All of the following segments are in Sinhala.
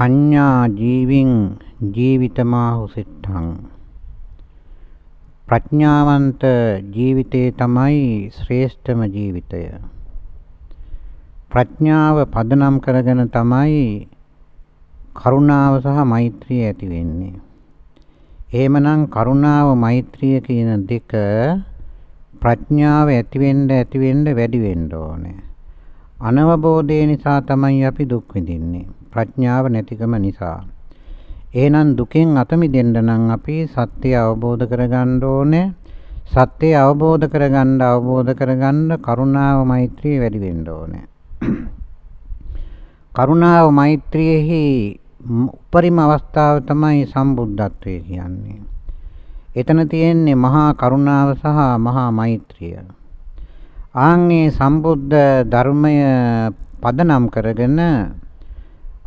පඤ්ඤා ජීවින් ජීවිතමාහු සිට්ඨං. ප්‍රඥාවන්ත ජීවිතේ තමයි ශ්‍රේෂ්ඨම ජීවිතය. ප්‍රඥාව පදනම් කරගෙන තමයි කරුණාව සහ මෛත්‍රිය ඇති වෙන්නේ. එහෙමනම් කරුණාව මෛත්‍රිය කියන දෙක ප්‍රඥාව ඇති වෙන්න ඇති වෙන්න වැඩි වෙන්න ඕනේ. අනවබෝධය නිසා තමයි අපි දුක් විඳින්නේ. ප්‍රඥාව නැතිකම නිසා. එහෙනම් දුකෙන් අත මිදෙන්න නම් අපි සත්‍ය අවබෝධ කරගන්න ඕනේ. සත්‍ය අවබෝධ කරගන්න අවබෝධ කරගන්න කරුණාව මෛත්‍රිය වැඩි වෙන්න ඕනේ. කරුණාව මෛත්‍රියෙහි උපරිම අවස්ථාව තමයි සම්බුද්ධත්වය කියන්නේ. එතන තියෙන්නේ මහා කරුණාව සහ මහා මෛත්‍රිය. ආන්ගේ සම්බුද්ධ ධර්මය පදනම් කරගෙන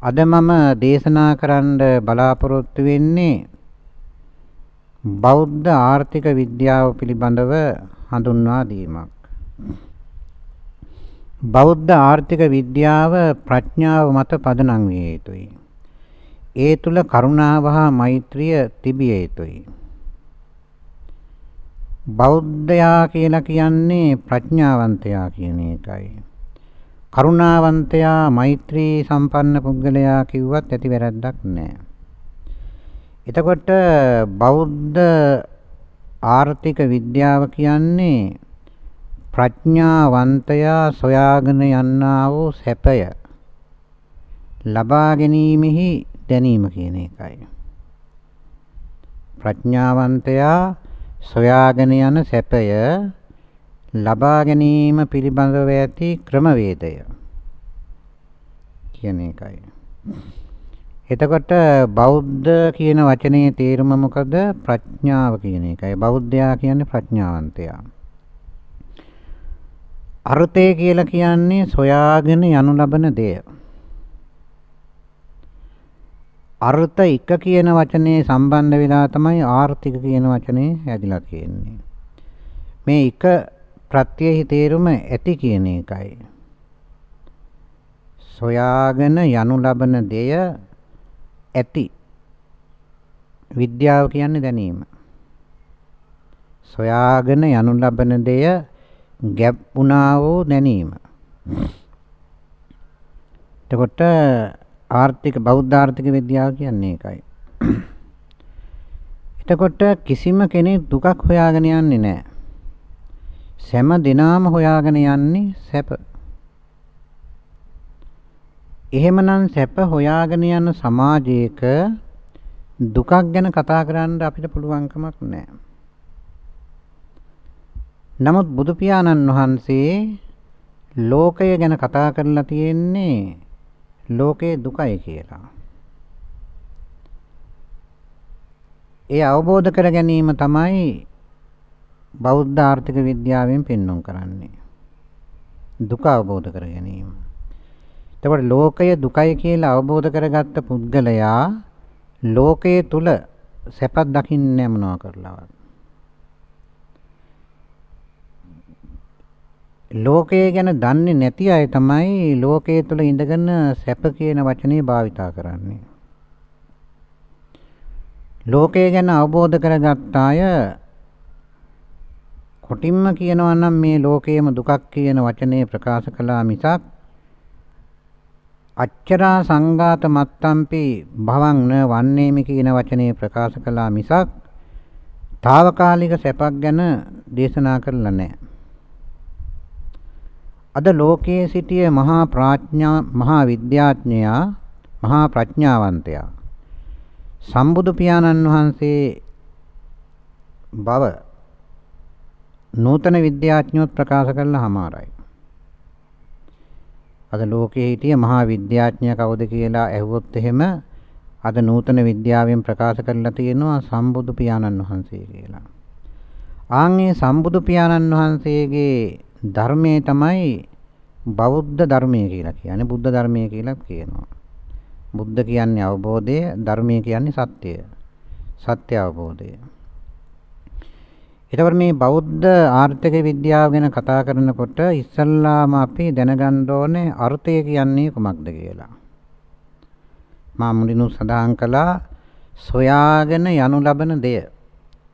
අද මම දේශනා කරන්න බලාපොරොත්තු වෙන්නේ බෞද්ධ ආර්ථික විද්‍යාව පිළිබඳව හඳුන්වා දීමක්. බෞද්ධ ආර්ථික විද්‍යාව ප්‍රඥාව මත පදනම් විය යුතුයි. ඒ තුල කරුණාව හා මෛත්‍රිය තිබිය යුතුයි. බෞද්ධයා කියලා කියන්නේ ප්‍රඥාවන්තයා කියන එකයි. කරුණාවන්තයා මෛත්‍රී සම්පන්න පුද්ගලයා කිව්වත් ඇති වැරද්දක් නැහැ. එතකොට බෞද්ධ ආර්ථික විද්‍යාව කියන්නේ ප්‍රඥාවන්තයා සොයාගෙන යන්නා වූ සැපය ලබා ගැනීමෙහි දැනීම කියන එකයි. ප්‍රඥාවන්තයා සොයාගෙන යන සැපය ලබා ගැනීම පිළිබඳව ඇති ක්‍රමවේදය කියන එකයි. එතකොට බෞද්ධ කියන වචනේ තේරුම මොකද? ප්‍රඥාව කියන එකයි. බෞද්ධයා කියන්නේ ප්‍රඥාවන්තයා. අර්ථය කියලා කියන්නේ සොයාගෙන යනු ලබන දෙය. අර්ථ එක කියන වචනේ සම්බන්ධ වෙලා තමයි ආර්ථික කියන වචනේ හැදිලා තියෙන්නේ. මේ එක ප්‍රත්‍යෙහි තේරුම ඇති කියන එකයි. සොයාගෙන යනු ලබන දෙය ඇති. විද්‍යාව කියන්නේ දැනීම. සොයාගෙන යනු ලබන දෙය ගැප්ුණා වූ දැනීම. එතකොට ආර්ථික බෞද්ධ ආර්ථික විද්‍යාව කියන්නේ ඒකයි. එතකොට කිසිම කෙනෙක් දුකක් හොයාගෙන යන්නේ නැහැ. සෑම දිනාම හොයාගෙන යන්නේ සැප. එහෙමනම් සැප හොයාගෙන යන සමාජයක දුකක් ගැන කතා කරන්න අපිට පුළුවන් කමක් නැහැ. නමුත් බුදු පියාණන් වහන්සේ ලෝකය ගැන කතා කරලා තියෙන්නේ ලෝකේ දුකයි කියලා. ඒ අවබෝධ කර ගැනීම තමයි බෞද්ධ ආර්ථික විද්‍යාවෙන් පෙන්වුම් කරන්නේ. දුක අවබෝධ කර ගැනීම. එතකොට ලෝකය දුකයි කියලා අවබෝධ කරගත්ත පුද්ගලයා ලෝකයේ තුල සැපක් දකින්නේ මොනවා කරලාවත්. ලෝකය ගැන දන්නේ නැති අය තමයි ලෝකයේ තුල ඉඳගෙන සැප කියන වචනේ භාවිතා කරන්නේ. ලෝකය ගැන අවබෝධ කරගත්ත අය කොටින්ම කියනවා නම් මේ ලෝකයේම දුකක් කියන වචනේ ප්‍රකාශ කළා මිසක් අච්චරා සංඝාත මත්තම්පි භවං න වන්නේමි කියන වචනේ ප්‍රකාශ කළා මිසක් తాවකාලික සැපක් ගැන දේශනා කරලා නැහැ. අද ලෝකයේ සිටිය මහා ප්‍රඥා මහා විද්‍යාඥයා මහා ප්‍රඥාවන්තයා සම්බුදු පියාණන් වහන්සේ බව නූතන විද්‍යාඥයොත් ප්‍රකාශ කළා හමාරයි. අද ලෝකයේ හිටිය මහා විද්‍යාඥයා කවුද කියලා ඇහුවොත් එහෙම අද නූතන විද්‍යාවෙන් ප්‍රකාශ කරලා තියෙනවා සම්බුදු පියාණන් වහන්සේ කියලා. ආන්ගේ සම්බුදු පියාණන් වහන්සේගේ ධර්මයේ තමයි බෞද්ධ ධර්මය කියලා කියන්නේ. බුද්ධ ධර්මය කියලා කියනවා. බුද්ධ කියන්නේ අවබෝධය, ධර්මය කියන්නේ සත්‍යය. සත්‍ය අවබෝධය. එතකොට මේ බෞද්ධ ආර්ථික විද්‍යාව ගැන කතා කරනකොට ඉස්සල්ලාම අපි දැනගන්න ඕනේ අර්ථය කියන්නේ කුමක්ද කියලා. මා මුලින්ම සඳහන් කළා සොයාගෙන යනු ලබන දෙය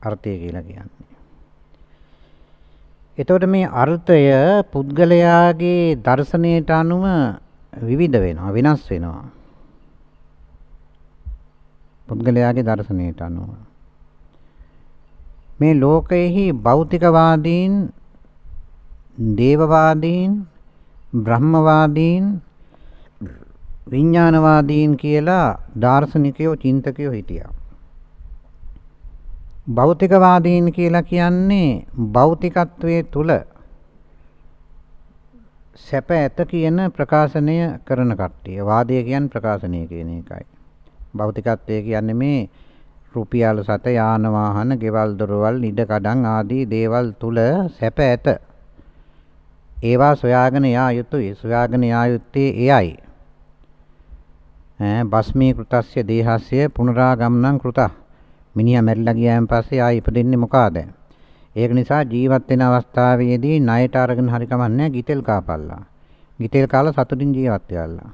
අර්ථය කියලා කියන්නේ. එතකොට මේ අර්ථය පුද්ගලයාගේ දර්ශනයට අනුව විවිධ වෙනවා වෙනස් වෙනවා. පුද්ගලයාගේ දර්ශනයට අනුව මේ ලෝකයේහි භෞතිකවාදීන් දේවවාදීන් බ්‍රහ්මවාදීන් විඥානවාදීන් කියලා දාර්ශනිකයෝ චින්තකයෝ හිටියා. භෞතිකවාදීන් කියලා කියන්නේ භෞතිකත්වයේ තුල සැප ඇත කියන ප්‍රකාශනය කරන කට්ටිය. වාදය කියන්නේ ප්‍රකාශනය කියන එකයි. භෞතිකත්වය කියන්නේ මේ රුපියල් සත යාන වාහන, ගෙවල් දොරවල්, ඉඩකඩම් ආදී දේවල් තුල සැප ඇත. ඒවා සොයාගෙන යා යුතුයි. සොයාගෙන යා යුත්තේ එයයි. ඈ බස්මී කෘතස්ය දේහස්ය පුනරාගමනං කෘතः මිනිහා මැරිලා ගියාන් පස්සේ ආයි ඉපදෙන්නේ මොකಾದ? ඒක නිසා ජීවත් වෙන අවස්ථාවේදී ණයට අරගෙන හරි කමන්නේ ගිතෙල් කාපල්ලා. ගිතෙල් කාලා සතුටින් ජීවත් වෙලා.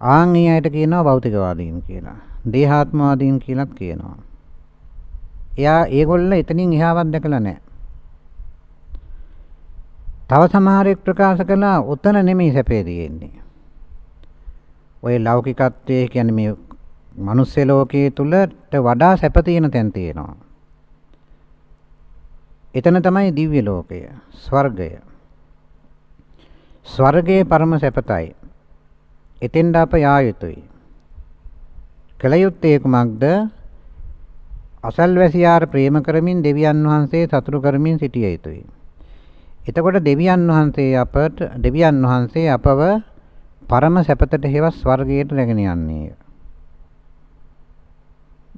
ආන් ඒ අයට කියනවා භෞතිකවාදීන් කියලා. දේහාත්මවාදීන් කියලාත් කියනවා. එයා ඒගොල්ල එතනින් එහාවත් දැකලා නැහැ. තව සමහරෙක් ප්‍රකාශ කළා උතන නෙමෙයි සැපේ තියෙන්නේ. ඔය ලෞකිකත්වයේ කියන්නේ මේ මනුස්ස ලෝකයේ තුලට වඩා සැප තියෙන තැන් තියෙනවා. එතන තමයි දිව්‍ය ලෝකය, ස්වර්ගය. ස්වර්ගයේ පරම සැපතයි. එතෙන්ට අප යා යුතුයි. කල යුත්තේ කුමක්ද? අසල්වැසියාර ප්‍රේම කරමින් දෙවියන් වහන්සේ සතුටු කරමින් සිටිය යුතුයි. එතකොට දෙවියන් වහන්සේ අපට දෙවියන් වහන්සේ අපව පරම සැපතට හේව ස්වර්ගයට රැගෙන යන්නේ.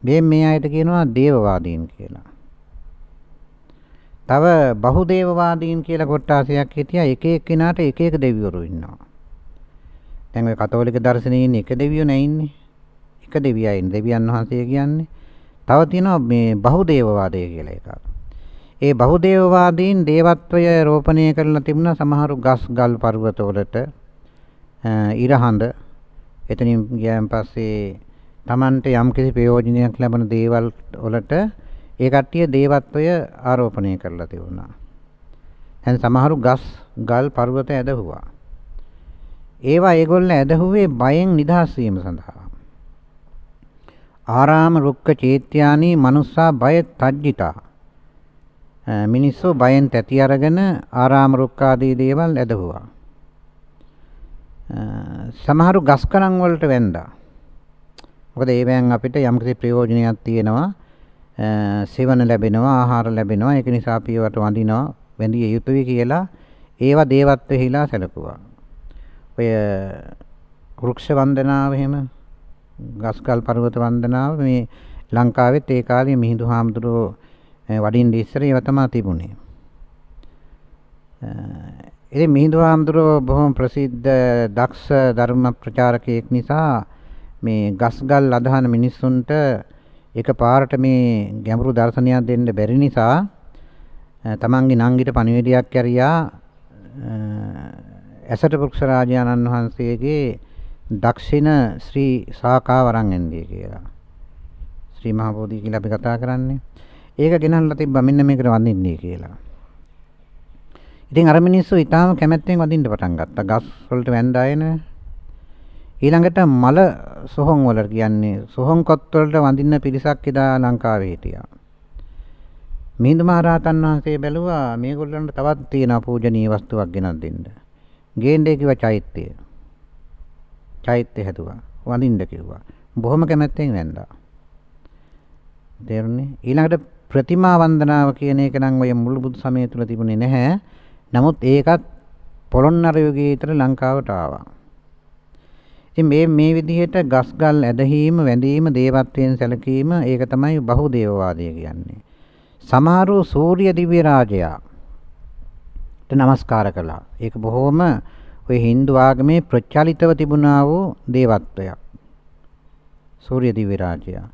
මේ මේ අයට කියනවා දේවවාදීන් කියලා. තව බහුදේවවාදීන් කියලා කොටාසයක් හිටියා එක එක්කිනාට එක එක දෙවිවරු ඉන්නවා. දැන් ඔය කතෝලික දර්ශනයේ ඉන්නේ එක දෙවියෝ නෑ ඉන්නේ. එක දෙවියා ඉන්නේ. දෙවියන් වහන්සේ කියන්නේ. තව තියෙනවා මේ බහුදේවවාදය කියලා එකක්. ඒ බහුදේවවාදීන් දේවත්වය රෝපණය කරලා තිබුණා සමහරු ගස් ගල් පර්වත වලට ඉරහඳ එතනින් ගියන් පස්සේ Tamante යම්කිසි ප්‍රයෝජනයක් ලැබෙන දේවල් වලට ඒ කට්ටිය දේවත්වය ආරෝපණය කරලා තිබුණා. දැන් සමහරු ගස් ගල් පර්වත ඇදහුවා. ඒවා ඒගොල්ලෝ ඇදහුවේ බයෙන් නිදහස් වීම සඳහා. ආරාම රුක්ක චේත්‍යානි මනුස්සා බය තජ්ජිතා. මිනිස්සු බයෙන් තැති අරගෙන ආරාම රුක්ක ආදී දේවල් ඇදහුවා. සමහරු ගස්කණන් වලට වැන්දා. මොකද ඒවෙන් අපිට යම්කිසි ප්‍රයෝජනයක් තියෙනවා. සෙවන ලැබෙනවා, ආහාර ලැබෙනවා. ඒක නිසා අපි ඒවට වඳිනවා, වැඳිය යුතුයි කියලා ඒවා දේවත්වෙහිලා සැලකුවා. ඔය වෘක්ෂ වන්දනාව එහෙම ගස්කල් පර්වත වන්දනාව මේ ලංකාවෙත් ඒ කාලේ මිහිඳු හාමුදුරුවෝ වඩින්න ඉස්සර ඒව තමයි තිබුණේ. ඉතින් මිහිඳු හාමුදුරුවෝ බොහොම ප්‍රසිද්ධ දක්ෂ ධර්ම ප්‍රචාරකයෙක් නිසා මේ ගස්ගල් අදහන මිනිස්සුන්ට එකපාරට මේ ගැඹුරු දර්ශනයක් දෙන්න බැරි නිසා තමන්ගේ නංගිට පණිවිඩයක් කැරියා ඇසට පුක්ෂ රාජානන් වහන්සේගේ දක්ෂින ශ්‍රී ශාඛාව අරන් එන්නේ කියලා. ශ්‍රී මහ බෝධි කියලා අපි කතා කරන්නේ. ඒක ගෙනල්ලා තිබ්බා මෙන්න මේකට වඳින්නේ කියලා. ඉතින් අර මිනිස්සු ඊටාම කැමැත්තෙන් වඳින්න පටන් ගත්තා. ගස් වලට වැන්දායන ඊළඟට මල සොහොන් වල කියන්නේ සොහොන් කොත් වලට වඳින්න පිරිසක් එදා ලංකාවේ හිටියා. මිහිඳු මහරහතන් වහන්සේ බැලුවා මේගොල්ලන්ට තවත් තියෙන පූජනීය වස්තුවක් ගෙනත් දෙන්න. ගේන්නේ කිව්වා චෛත්‍යය. චෛත්‍ය හැදුවා. වඳින්න කිව්වා. බොහොම කැමැත්තෙන් වැන්දා. තේරුණේ? ඊළඟට ප්‍රතිමා වන්දනාව කියන එක නම් ඔය මුළු බුදු සමය තුල තිබුණේ නැහැ. නමුත් ඒකත් පොළොන්නර යුගයේ විතර ලංකාවට ආවා. ඉතින් මේ මේ විදිහට ගස්ගල් ඇදහිීම, වැඳීම, දේවත්වයෙන් සැලකීම ඒක තමයි බහුදේවවාදය කියන්නේ. සමහරු සූර්ය දිව්‍ය රාජයාට নমස්කාර කළා. ඒක බොහොම ඔය Hindu ආගමේ ප්‍රචලිතව තිබුණා වූ දේවත්වයක්. සූර්ය දිව්‍ය රාජයා.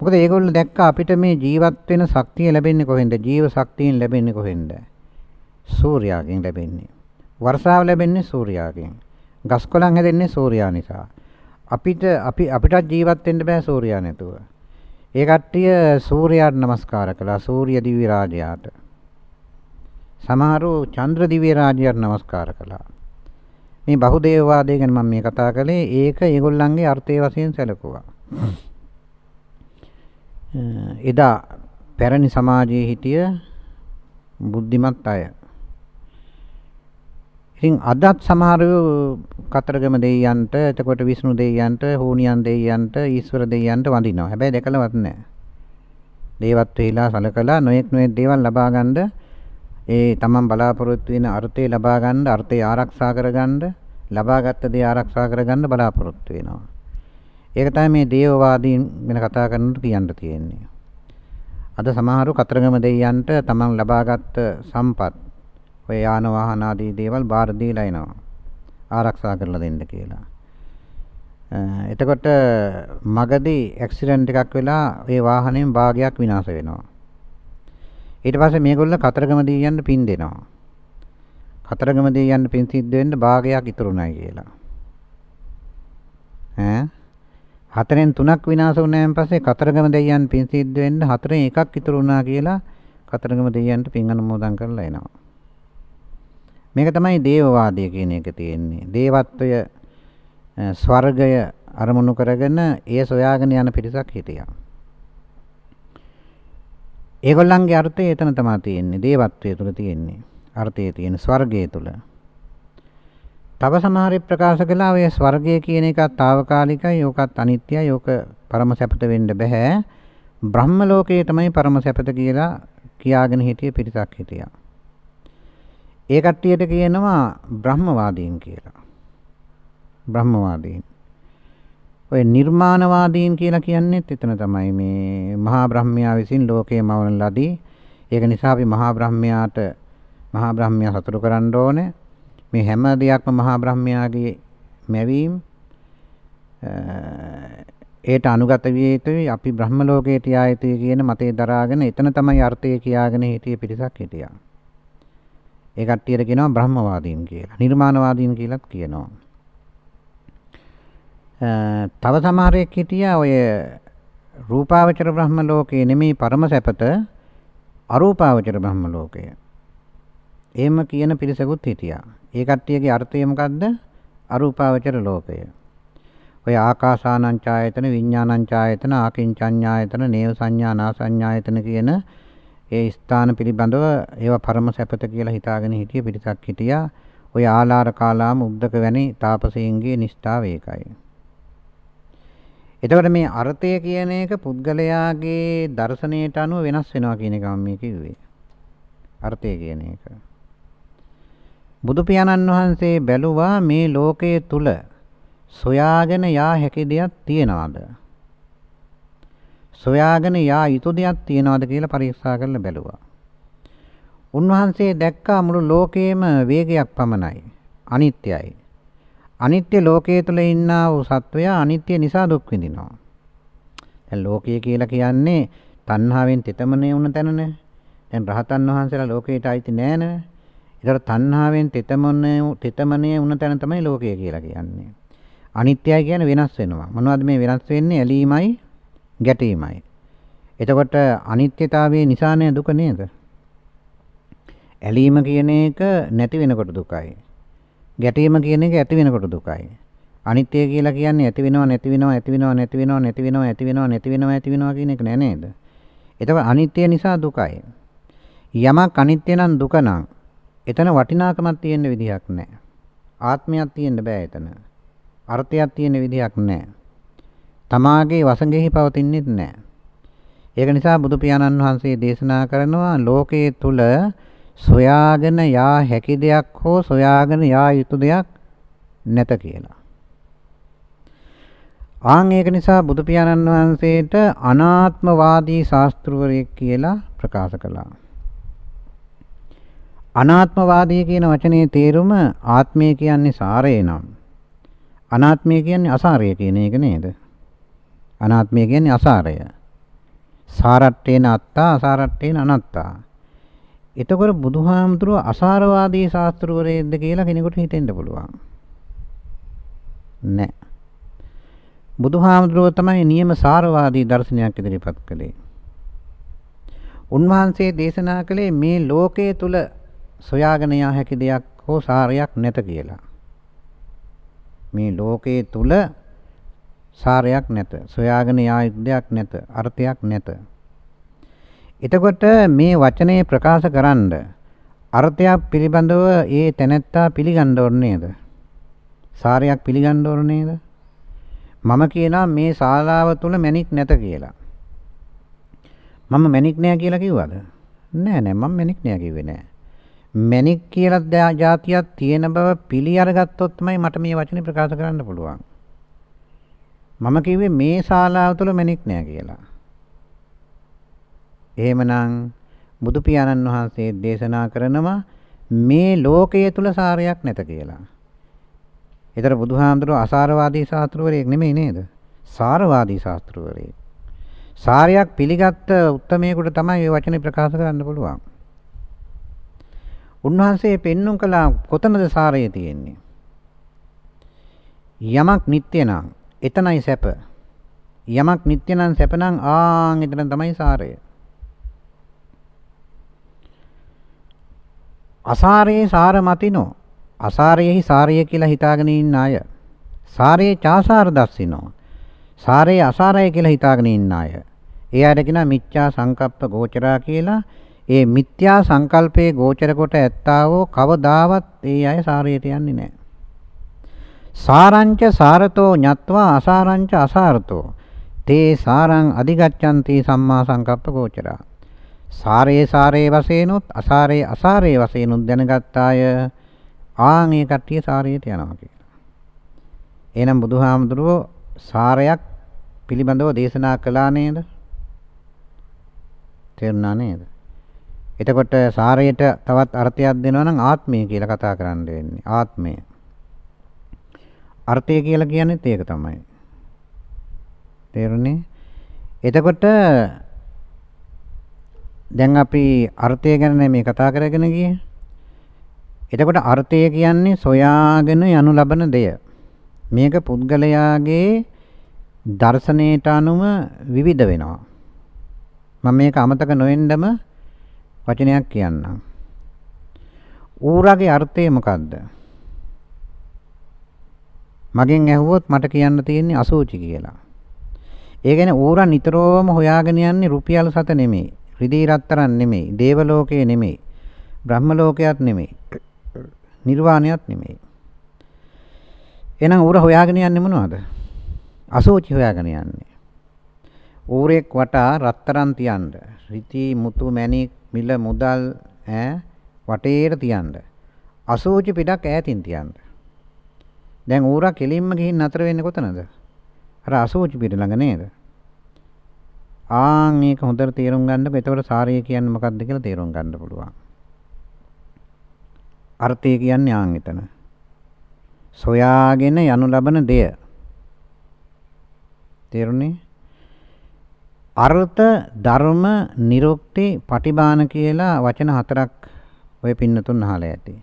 මොකද ඒගොල්ලෝ දැක්ක අපිට මේ ජීවත් වෙන ශක්තිය ලැබෙන්නේ කොහෙන්ද? ජීව ශක්තියෙන් ලැබෙන්නේ කොහෙන්ද? සූර්යාගෙන් ලැබෙන්නේ. වර්ෂාව ලැබෙන්නේ සූර්යාගෙන්. ගස් කොළන් හැදෙන්නේ සූර්යා නිසා. අපිට අපි අපිටත් ජීවත් වෙන්න බෑ සූර්යා නැතුව. ඒ කට්ටිය සූර්යාට නමස්කාර කළා සූර්ය දිව්‍ය රාජයාට. සමහරව චන්ද්‍ර දිව්‍ය රාජයාට නමස්කාර කළා. මේ බහුදේවවාදය ගැන මම මේ කතා කළේ ඒක ඒගොල්ලන්ගේ අර්ථය වශයෙන් සැලකුවා. එදා පැරණි සමාජයේ හිටිය බුද්ධිමත් අය ඉතින් අදත් සමහරව කතරගම දෙයියන්ට එතකොට විෂ්ණු දෙයියන්ට හූනියන් දෙයියන්ට ඊශ්වර දෙයියන්ට වඳිනවා. හැබැයි දැකලවත් නැහැ. දේවත් වේලා සලකලා නොයෙක් නොයෙක් දේවල් ලබා ගන්න ඒ තමන් බලාපොරොත්තු වෙන අර්ථය ලබා ගන්න අර්ථය ආරක්ෂා කරගන්න ලබාගත් දේ ආරක්ෂා කරගන්න බලාපොරොත්තු වෙනවා. ඒක තමයි මේ දේවවාදීන් වෙන කතා කරනකොට කියන්න තියෙන්නේ. අද සමහරු කතරගම දෙයියන්ට තමන් ලබාගත් සම්පත් ඔය යාන වාහන ආදී දේවල් බාර දීලා එනවා. ආරක්ෂා කරලා දෙන්න කියලා. එතකොට මගදී ඇක්සිඩන්ට් එකක් වෙලා ඒ වාහනයෙන් භාගයක් විනාශ වෙනවා. ඊට පස්සේ මේගොල්ලෝ කතරගම දෙයියන්ට පින් දෙනවා. කතරගම දෙයියන්ට පින් සිද්ධ වෙන්න භාගයක් ඉතුරු නැහැ කියලා. ඈ හතරෙන් තුනක් විනාශ වුණාන් පස්සේ කතරගම දෙයියන් පින් සිද්ධ වෙන්න හතරෙන් එකක් ඉතුරු වුණා කියලා කතරගම දෙයියන්ට පින් අනුමෝදන් කරලා එනවා. මේක තමයි දේවවාදය කියන එක තියෙන්නේ. දේවත්වය ස්වර්ගය අරමුණු කරගෙන ඒ සොයාගෙන යන පිරිසක් හිටියා. ඒගොල්ලන්ගේ අර්ථය එතන තමයි තියෙන්නේ. දේවත්වය තුල තියෙන්නේ. අර්ථය තියෙන ස්වර්ගය තුල. තව සමහරෙක් ප්‍රකාශ කළා ඔය ස්වර්ගය කියන එකත් తాවකාලිකයි, ඕකත් අනිත්‍යයි, ඕක පරම සැපත වෙන්න බෑ. බ්‍රහ්ම ලෝකයේ තමයි පරම සැපත කියලා කියාගෙන හිටිය පිරිසක් හිටියා. ඒ කට්ටියට කියනවා බ්‍රහ්මවාදීන් කියලා. බ්‍රහ්මවාදීන්. ඔය නිර්මාණවාදීන් කියලා කියන්නේත් එතන තමයි මේ මහා බ්‍රහ්මයා විසින් ලෝකේ මවන ලදී. ඒක නිසා අපි මහා බ්‍රහ්මයාට මහා බ්‍රහ්මයා සතුටු කරන්න ඕනේ. මේ හැම දෙයක්ම මහා බ්‍රහ්මයාගේ මැවීම් ඒට අනුගත විය යුතුයි අපි බ්‍රහ්ම ලෝකයට යා යුතුයි කියන මතේ දරාගෙන එතන තමයි අර්ථය කියාගෙන හිටිය පිරිසක් හිටියා. ඒ කට්ටියට කියනවා බ්‍රහ්මවාදීන් කියලා. නිර්මාණවාදීන් කියලාත් කියනවා. තව සමහරෙක් හිටියා ඔය රූපාවචර බ්‍රහ්ම ලෝකේ නෙමෙයි පරම සැපත අරූපාවචර බ්‍රහ්ම ලෝකය. එහෙම කියන පිරිසකුත් හිටියා. ඒ කට්ටියගේ අර්ථය මොකද්ද? අරූපාවචර ලෝකය. ඔය ආකාසානං ඡායතන විඥානං ඡායතන ආකින්චඤ්ඤායතන නේව සංඥා නාසඤ්ඤායතන කියන ඒ ස්ථාන පිළිබඳව ඒවා පරම සැපත කියලා හිතාගෙන හිටිය පිරිසක් හිටියා. ඔය ආලාර කාලාම උද්දක වැනි තාපසීන්ගේ නිෂ්ඨාව ඒකයි. එතකොට මේ අර්ථය කියන එක පුද්ගලයාගේ දර්ශනයට අනුව වෙනස් වෙනවා කියන එක මම කිව්වේ. අර්ථය කියන එක. බුදු පියාණන් වහන්සේ බැලුවා මේ ලෝකයේ තුල සොයාගෙන යා හැකි දෙයක් තියනවාද? සොයාගෙන යා යුතු දෙයක් තියනවාද කියලා පරීක්ෂා කරලා බැලුවා. උන්වහන්සේ දැක්කා මුළු ලෝකයේම වේගයක් පමණයි. අනිත්‍යයි. අනිත්‍ය ලෝකයේ තුල ඉන්නා වූ සත්වයා අනිත්‍ය නිසා දුක් විඳිනවා. දැන් ලෝකය කියලා කියන්නේ තණ්හාවෙන් තෙතමනේ වුණ තැනනේ. දැන් රහතන් වහන්සේලා ලෝකයට අයිති නෑනේ. ඒතර තණ්හාවෙන් තෙතමනේ තෙතමනේ වුණ තැන තමයි ලෝකය කියලා කියන්නේ. අනිත්‍යයි කියන්නේ වෙනස් වෙනවා. මොනවද මේ වෙනස් වෙන්නේ? ඇලීමයි ගැටීමයි. එතකොට අනිත්‍යතාවයේ නිසානේ දුක නේද? ඇලීම කියන එක නැති වෙනකොට දුකයි. ගැටීම කියන එක ඇති වෙනකොට දුකයි. අනිත්‍ය කියලා කියන්නේ ඇති වෙනව නැති වෙනව ඇති වෙනව නැති වෙනව නැති වෙනව ඇති වෙනව නැති වෙනව ඇති වෙනව කියන එක නෑ නේද? එතකොට අනිත්‍ය නිසා දුකයි. යමක් අනිත්‍ය නම් දුක නම් එතන වටිනාකමක් තියෙන්න විදිහක් නෑ. ආත්මයක් තියෙන්න බෑ එතන. අර්ථයක් තියෙන්න විදිහක් නෑ. තමාගේ වසඟෙහි පවතින්නේත් නැහැ. ඒක නිසා බුදු පියාණන් වහන්සේ දේශනා කරනවා ලෝකයේ තුල සොයාගෙන යා හැකි දෙයක් හෝ සොයාගෙන යා යුතු දෙයක් නැත කියලා. ආන් ඒක නිසා බුදු පියාණන් වහන්සේට අනාත්මවාදී ශාස්ත්‍රවරයෙක් කියලා ප්‍රකාශ කළා. අනාත්මවාදී කියන වචනේ තේරුම ආත්මය කියන්නේ සාරය නම් අනාත්මය කියන්නේ අසාරය කියන එක නේද? අනාත්මය කියන්නේ අසාරය. සාරට්ඨේන අත්තා අසාරට්ඨේන අනත්තා. එතකොට බුදුහාමුදුරුව අසාරවාදී ශාස්ත්‍රවරයෙක්ද කියලා කෙනෙකුට හිතෙන්න පුළුවන්. නෑ. බුදුහාමුදුරුව තමයි නියම සාරවාදී දර්ශනයක් ඉදිරිපත් කළේ. උන්වහන්සේ දේශනා කළේ මේ ලෝකයේ තුල සොයාගෙන යා හැකි දෙයක් හෝ සාරයක් නැත කියලා. මේ ලෝකයේ තුල සාරයක් නැත. සොයාගෙන යා යුතු දෙයක් නැත. අර්ථයක් නැත. එතකොට මේ වචනේ ප්‍රකාශ කරන්න අර්ථයක් පිළිබඳව ඒ තැනැත්තා පිළිගන්න ඕනේ නේද? සාරයක් පිළිගන්න ඕනේ නේද? මම කියනවා මේ ශාලාව තුල මැණික් නැත කියලා. මම මැණික් නෑ කියලා කිව්වද? නෑ නෑ මම මැණික් නෑ කිව්වේ නෑ. මැණික් කියලා જાතියක් තියෙන බව පිළි අරගත්තොත් තමයි මට මේ වචනේ ප්‍රකාශ කරන්න පුළුවන්. මම කිව්වේ මේ ශාලාව තුල මැණික් නෑ කියලා. එහෙමනම් බුදු පියාණන් වහන්සේ දේශනා කරනවා මේ ලෝකයේ තුල සාරයක් නැත කියලා. ඒතර බුදුහාමුදුරුවෝ අසාරවාදී ශාස්ත්‍රවරයෙක් නෙමෙයි නේද? සාරවාදී ශාස්ත්‍රවරයෙක්. සාරයක් පිළිගත්ත උත්තමයෙකුට තමයි මේ වචනේ ප්‍රකාශ කරන්න පුළුවන්. උන්වහන්සේ පෙන්눔 කළා කොතනද සාරය තියෙන්නේ? යමක් නිට්ටය නම් එතනයි සැප. යමක් නිට්ටය නම් සැප නම් ආන් එතන තමයි සාරය. අසාරේ සාර මතිනෝ. අසාරයේහි සාරය කියලා හිතාගෙන ඉන්න අය. සාරේ චාසාර දස්සිනෝ. සාරේ අසාරය කියලා හිතාගෙන ඉන්න අය. ඒ අයට කියනවා මිච්ඡා සංකප්ප ගෝචරා කියලා. ඒ මිත්‍යා සංකල්පයේ ගෝචර කොට ඇත්තාවෝ කවදාවත් ඒ අය සාරයට යන්නේ නැහැ. සාරංච සාරතෝ ඤත්වා අසාරංච අසාරතෝ. තේ සාරං අධිගච්ඡanti සම්මා සංකප්ප ගෝචරා. සාරේ සාරේ වශයෙන්ුත් අසාරේ අසාරේ වශයෙන්ුත් දැනගත් අය ආන් ඒ කට්ටිය සාරයට යනවා කියලා. එහෙනම් බුදුහාමුදුරුවෝ සාරයක් පිළිබඳව දේශනා කළා නේද? තේරුණා නේද? එතකොට සාරයට තවත් අර්ථයක් දෙනවා නම් ආත්මය කියලා කතා කරන්න වෙන්නේ. ආත්මය. අර්ථය කියලා කියන්නේත් ඒක තමයි. තේරුණේ? එතකොට දැන් අපි අර්ථය ගැන මේ කතා කරගෙන ගියේ. එතකොට අර්ථය කියන්නේ සොයාගෙන යනු ලබන දෙය. මේක පුද්ගලයාගේ දර්ශනයට අනුව විවිධ වෙනවා. මම මේක අමතක නොවෙන්නම වචනයක් කියන්නම්. ඌරගේ අර්ථය මොකද්ද? මගෙන් ඇහුවොත් මට කියන්න තියෙන්නේ අසූචි කියලා. ඒ කියන්නේ ඌරා නිතරම හොයාගෙන යන්නේ රුපියල් සත නෙමෙයි, රිදී රත්තරන් නෙමෙයි, දේව ලෝකයේ නෙමෙයි, බ්‍රහ්ම ලෝකයක් නෙමෙයි, නිර්වාණයක් නෙමෙයි. එහෙනම් ඌරා හොයාගෙන යන්නේ මොනවද? අසූචි හොයාගෙන යන්නේ. ඌරෙක් වටා රත්තරන් තියන්න, රිදී මුතු මැණික් මිල මුදල් ඈ වටේට තියන්න. අසූචි පිටක් ඈතින් තියන්න. දැන් ඌරා කෙලින්ම ගිහින් නතර වෙන්නේ කොතනද? අර අසූචි පිට ළඟ නේද? ආන් මේක හොඳට තේරුම් ගන්නකො එතකොට සාරය කියන්නේ මොකක්ද කියලා තේරුම් ගන්න පුළුවන්. අර්ථය කියන්නේ ආන් එතන. සොයාගෙන යනු ලබන දෙය. තේරුණේ? අර්ථ ධර්ම නිරුක්ති පටිභාන කියලා වචන හතරක් ඔය පින්නතුන් අහලා ඇති.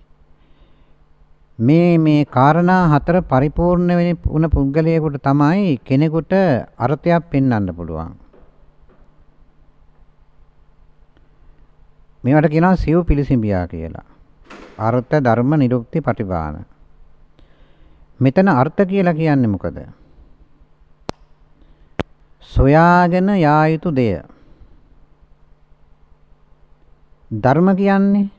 මේ මේ කාරණා හතර පරිපූර්ණ වෙන උන පුද්ගලයෙකුට තමයි කෙනෙකුට අර්ථයක් පෙන්වන්න පුළුවන්. මේවට කියනවා සිව් පිළිසිඹියා කියලා. අර්ථ ධර්ම නිරුක්ති පටිභාන. මෙතන අර්ථ කියලා කියන්නේ මොකද? සොයාගෙන යා යුතු දෙය. ධර්ම කියන්නේ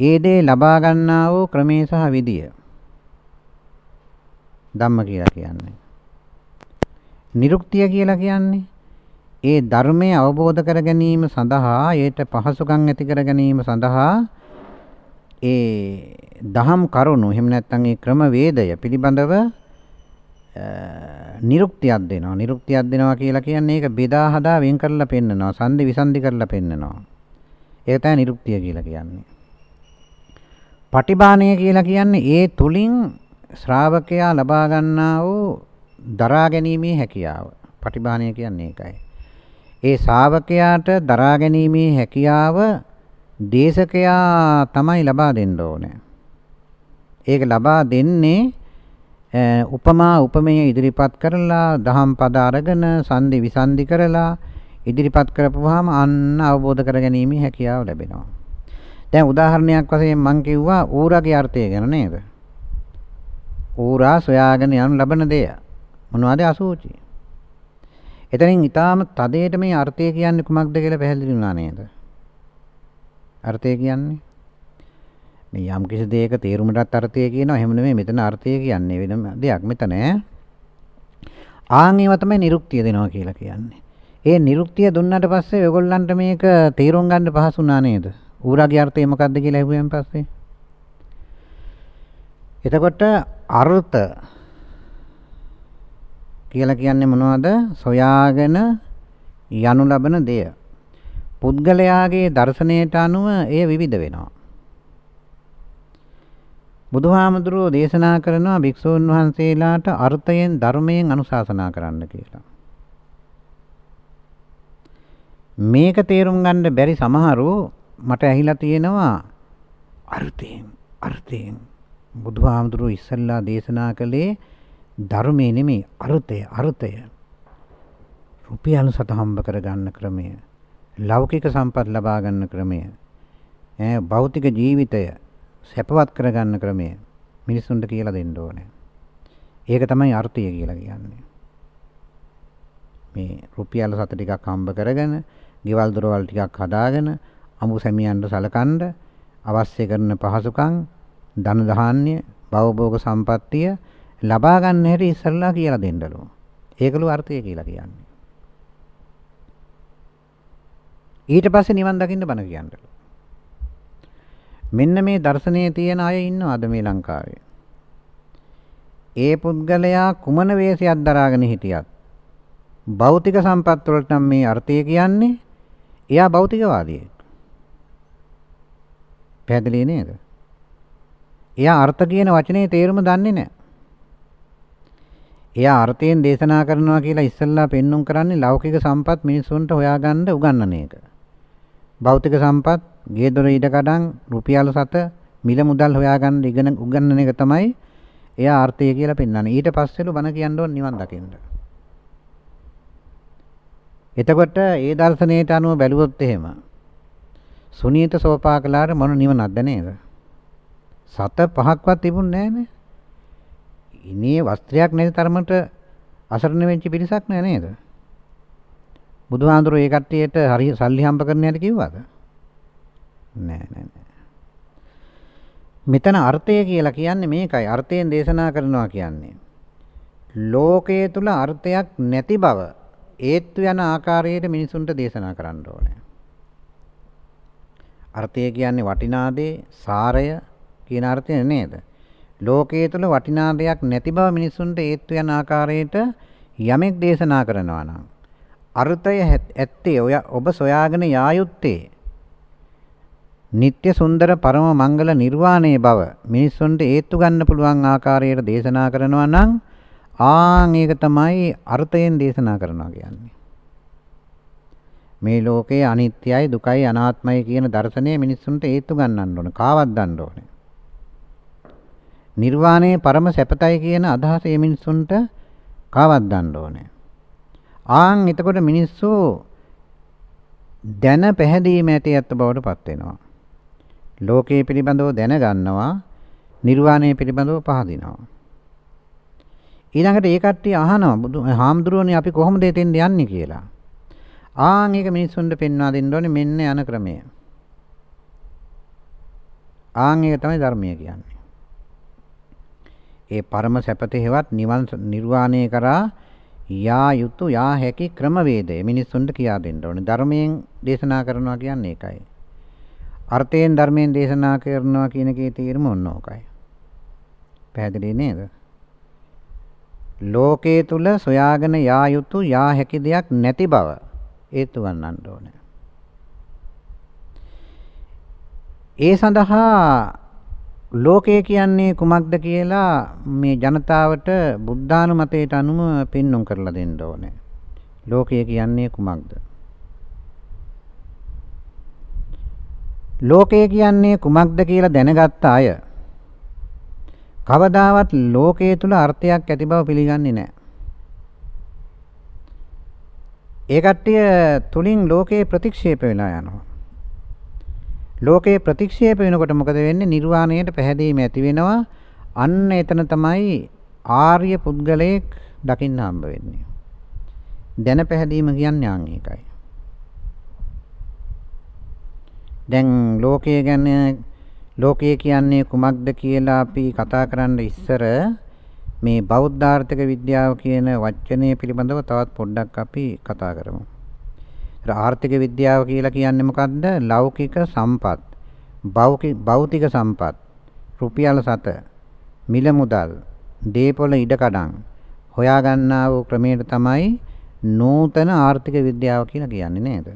ඒ දේ ලබා ගන්නා වූ ක්‍රමේ සහ විදිය. ධම්ම කියලා කියන්නේ. නිරුක්තිය කියලා කියන්නේ ඒ ධර්මය අවබෝධ කර ගැනීම සඳහා ඒට පහසුකම් ඇති කර ගැනීම සඳහා ඒ දහම් කරුණු එහෙම නැත්නම් ඒ ක්‍රමවේදය පිළිබඳව නිරුක්තියක් දෙනවා. නිරුක්තියක් දෙනවා කියලා කියන්නේ ඒක බෙදා හදා වෙන් කරලා පෙන්නනවා. සංදි විසන්දි කරලා පෙන්නනවා. ඒක තමයි නිරුක්තිය කියලා කියන්නේ. පටිභාණය කියලා කියන්නේ ඒ තුලින් ශ්‍රාවකයා ලබා ගන්නා වූ දරා ගැනීමේ හැකියාව. පටිභාණය කියන්නේ ඒකයි. ඒ ශ්‍රාවකයාට දරා ගැනීමේ හැකියාව දේශකයා තමයි ලබා දෙන්න ඕනේ. ඒක ලබා දෙන්නේ උපමා උපමේය ඉදිරිපත් කරලා දහම් පද අරගෙන සන්දි විසන්දි කරලා ඉදිරිපත් කරපුවාම අන්න අවබෝධ කරගැනීමේ හැකියාව ලැබෙනවා. දැන් උදාහරණයක් වශයෙන් මම කිව්වා ඌරගේ අර්ථය ගැන නේද? ඌරා සොයාගෙන යනු ලබන දෙය. මොනවද අසූචි? එතනින් ඊටාම තදේට මේ අර්ථය කියන්නේ කුමක්ද කියලා පැහැදිලි වුණා නේද? අර්ථය කියන්නේ මේ යම් කිසි දෙයක තේරුමටත් අර්ථය කියනවා එහෙම නෙමෙයි මෙතන අර්ථය කියන්නේ වෙනම දෙයක් මෙතන ආන් ඒව තමයි නිරුක්තිය දෙනවා කියලා කියන්නේ. ඒ නිරුක්තිය දුන්නාට පස්සේ ඔයගොල්ලන්ට මේක තේරුම් ගන්න පහසු වුණා නේද? ඌරාගේ අර්ථය මොකක්ද කියලා අහුවෙන් පස්සේ. එතකොට අර්ථ කියලා කියන්නේ මොනවද? සොයාගෙන යනු ලබන දෙය. පුද්ගලයාගේ දර්ශනයට අනුව එය විවිධ වෙනවා. බුදුහාමුදුරුවෝ දේශනා කරනවා භික්ෂූන් වහන්සේලාට අර්ථයෙන් ධර්මයෙන් අනුශාසනා කරන්න කියලා. මේක තේරුම් ගන්න බැරි සමහරු මට ඇහිලා තියෙනවා අර්ථයෙන් අර්ථයෙන් බුදුහාමුදුරුවෝ ඉස්සල්ලා දේශනා කළේ ධර්මයේ නෙමෙයි අර්ථය අර්ථය. රුපියල් සත හම්බ කරගන්න ක්‍රමය. ලෞකික සම්පත් ලබා ගන්න ක්‍රමය. ඈ භෞතික ජීවිතය සැපවත් කරගන්න ක්‍රමය මිනිසුන්ට කියලා දෙන්න ඕනේ. ඒක තමයි අර්ථය කියලා කියන්නේ. මේ රුපියල් සත ටිකක් හම්බ කරගෙන, ගෙවල් දොරවල් ටිකක් හදාගෙන, අමු සැමියන්ට සලකන්න අවශ්‍ය කරන පහසුකම්, ධන ධාන්‍ය, භවභෝග සම්පත්තිය ලබා ගන්න හැටි ඉස්සල්ලා කියලා දෙන්නලු. ඒකලු අර්ථය කියලා කියන්නේ. ඊට පස්සේ නිවන් දකින්න බණ කියන්නලු. මෙන්න මේ දර්ශනයේ තියෙන අය ඉන්නවද මේ ලංකාවේ? ඒ පුද්ගලයා කුමන වේශයක් දරාගෙන හිටියත් භෞතික සම්පත් වලට නම් මේ අර්ථය කියන්නේ එයා භෞතිකවාදියෙක්. පැහැදිලි නේද? එයා අර්ථ කියන වචනේ තේරුම දන්නේ නැහැ. එයා අර්ථයෙන් දේශනා කරනවා කියලා ඉස්සෙල්ලා පෙන්눔 කරන්නේ ලෞකික සම්පත් මිනිසුන්ට හොයාගන්න උගන්වන එක. භෞතික සම්පත් ගේ දොර ඉඩකඩම් රුපියල් සත මිල මුදල් හොයාගන්න ඉගෙන උගන්වන එක තමයි එයා අර්ථය කියලා පෙන්වන්නේ. ඊට පස්සෙලු බණ කියන්න ඕන නිවන් දකින්න. එතකොට ඒ දර්ශනයට අනුව බැලුවොත් එහෙම සුනීත සෝපාකලාර මොන නිවනක්ද නේද? සත පහක්වත් තිබුණේ නැහනේ. ඉනේ වස්ත්‍රයක් නැති තරමට අසරණ වෙච්ච පිරිසක් නෑ නේද? බුදුහාඳුරෝ ඒ කට්ටියට හරි සල්ලි හම්බ කරන්න යට කිව්වද? නෑ නෑ නෑ. මෙතන අර්ථය කියලා කියන්නේ මේකයි. අර්ථයෙන් දේශනා කරනවා කියන්නේ. ලෝකයේ තුල අර්ථයක් නැති බව ඒත්තු යන ආකාරයට මිනිසුන්ට දේශනා කරන්න ඕනේ. අර්ථය කියන්නේ වටිනා දේ, සාරය කියන අර්ථය නේද? ලෝකයේ තුල වටිනා දෙයක් නැති බව මිනිසුන්ට ඒත්තු යන ආකාරයට යමෙක් දේශනා කරනවා නම් අර්ථය ඇත්තේ ඔබ සොයාගෙන යා යුත්තේ නিত্য සුන්දර පරම මංගල නිර්වාණයේ බව මිනිස්සුන්ට ඒත්තු ගන්න පුළුවන් ආකාරයට දේශනා කරනවා නම් ආන් ඒක තමයි අර්ථයෙන් දේශනා කරනවා කියන්නේ. මේ ලෝකේ අනිත්‍යයි දුකයි අනාත්මයි කියන දර්ශනය මිනිස්සුන්ට ඒත්තු ගන්නන්න ඕනේ. කාවද්දන්න ඕනේ. නිර්වාණය පරම සැපතයි කියන අදහස මේ මිනිස්සුන්ට කාවද්දන්න ඕනේ. ආන් එතකොට මිනිස්සු දැන පැහැදීම ඇති ඇත්ත බවට පත් වෙනවා. ලෝකයේ පිළිබඳව දැනගන්නවා නිර්වාණය පිළිබඳව පහදිනවා ඊළඟට ඒ කට්ටිය අහනවා බුදු හාමුදුරුවනේ අපි කොහොමද එතෙන්ද යන්නේ කියලා ආන් ඒක මිනිස්සුන්ට පෙන්වා දෙන්න ඕනේ මෙන්න යන ක්‍රමය ආන් ඒක තමයි ධර්මය කියන්නේ ඒ පරම සැපතේවත් නිවන් නිර්වාණය කරා යා යුතු යා හැකි ක්‍රමවේදය මිනිස්සුන්ට කියා දෙන්න ඕනේ ධර්මයෙන් දේශනා කරනවා කියන්නේ ඒකයි අර්ථයෙන් ධර්මයෙන් දේශනා කරනවා කියන එකේ තීරම ඔන්න ඕකයි. පැහැදිලි නේද? ලෝකයේ තුල සොයාගෙන යා යුතු යා හැකි දෙයක් නැති බව හේතු වන්නන්න ඕනේ. ඒ සඳහා ලෝකය කියන්නේ කුමක්ද කියලා මේ ජනතාවට බුද්ධානුමතයට අනුව පෙන්눔 කරලා දෙන්න ඕනේ. ලෝකය කියන්නේ කුමක්ද? ලෝකය කියන්නේ කුමක්ද කියලා දැනගත්ත අය කවදාවත් ලෝකයේ තුල අර්ථයක් ඇති බව පිළිගන්නේ නැහැ. ඒ කට්ටිය තුලින් ලෝකේ ප්‍රතික්ෂේප වෙලා යනවා. ලෝකේ ප්‍රතික්ෂේප වෙනකොට මොකද වෙන්නේ? නිර්වාණයට පැහැදීම ඇති වෙනවා. අන්න එතන තමයි ආර්ය පුද්ගලයෙක් දකින්න හම්බ වෙන්නේ. දැන පැහැදීම කියන්නේ ආන් ඒකයි. දැන් ලෝකය ගැන ලෝකය කියන්නේ කුමක්ද කියලා අපි කතා කරන්න ඉස්සර මේ බෞද්ධ ආර්ථික විද්‍යාව කියන වචනය පිළිබඳව තවත් පොඩ්ඩක් අපි කතා කරමු. ආර්ථික විද්‍යාව කියලා කියන්නේ මොකද්ද? ලෞකික සම්පත්. භෞතික සම්පත්. රුපියල් සත. මිල මුදල්. දීපොළ ඉඩකඩම්. හොයාගන්නා වූ ක්‍රමයට තමයි නූතන ආර්ථික විද්‍යාව කියලා කියන්නේ නේද?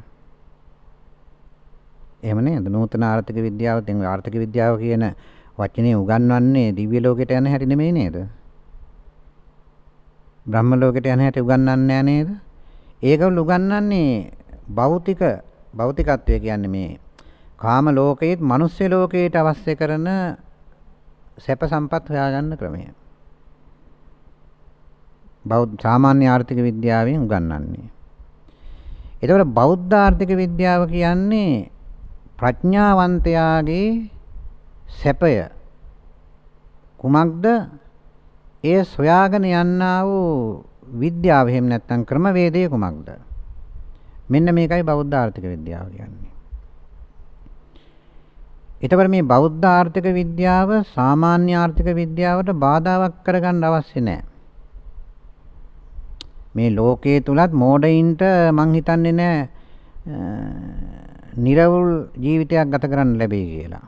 එහෙම නේද? නූතන ආර්ථික විද්‍යාව දැන් ආර්ථික විද්‍යාව කියන වචනේ උගන්වන්නේ දිව්‍ය ලෝකයට යන හැටි නෙමෙයි නේද? බ්‍රහ්ම ලෝකයට යන හැටි උගන්වන්නේ නැහැ නේද? ඒකවල උගන්වන්නේ භෞතික භෞතිකත්වය කියන්නේ මේ කාම ලෝකයේත් මනුස්ස ලෝකයට අවශ්‍ය කරන සැප සම්පත් හොයාගන්න ක්‍රමය. බෞද්ධ සාමාන්‍ය ආර්ථික විද්‍යාවෙන් උගන්වන්නේ. එතකොට බෞද්ධ ආර්ථික විද්‍යාව කියන්නේ ප්‍රඥාවන්තයාගේ සැපය කුමක්ද? ඒ සොයාගෙන යන්නා වූ විද්‍යාව එහෙම නැත්නම් ක්‍රමවේදය කුමක්ද? මෙන්න මේකයි බෞද්ධ ආර්ථික විද්‍යාව කියන්නේ. එතකොට මේ බෞද්ධ ආර්ථික විද්‍යාව සාමාන්‍ය ආර්ථික විද්‍යාවට බාධාවක් කරගන්න අවශ්‍ය නැහැ. මේ ලෝකයේ තුලත් මෝඩයින්ට මං හිතන්නේ නැහැ නිර්වුල් ජීවිතයක් ගත කරන්න ලැබෙයි කියලා.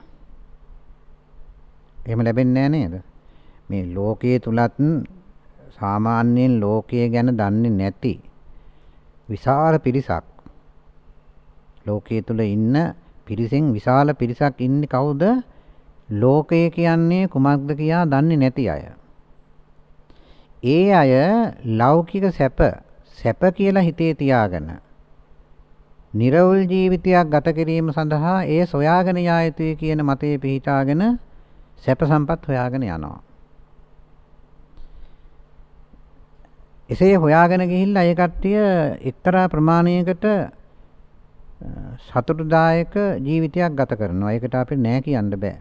එහෙම ලැබෙන්නේ නේද? මේ ලෝකයේ තුලත් සාමාන්‍යයෙන් ලෝකයේ ගැන දන්නේ නැති විශාල පිරිසක් ලෝකයේ තුල ඉන්න පිරිසෙන් විශාල පිරිසක් ඉන්නේ කවුද? ලෝකය කියන්නේ කුමක්ද කියා දන්නේ නැති අය. ඒ අය ලෞකික සැප සැප කියලා හිතේ තියාගෙන නිර්වෘල් ජීවිතයක් ගත කිරීම සඳහා ඒ සොයාගෙන යා යුතුයි කියන මතයේ පිහිටාගෙන සැප සම්පත් හොයාගෙන යනවා. එසේ හොයාගෙන ගිහිල්ලා ඒ කට්ටිය එක්තරා ප්‍රමාණයකට සතුටුදායක ජීවිතයක් ගත කරනවා. ඒකට අපිට නෑ කියන්න බෑ.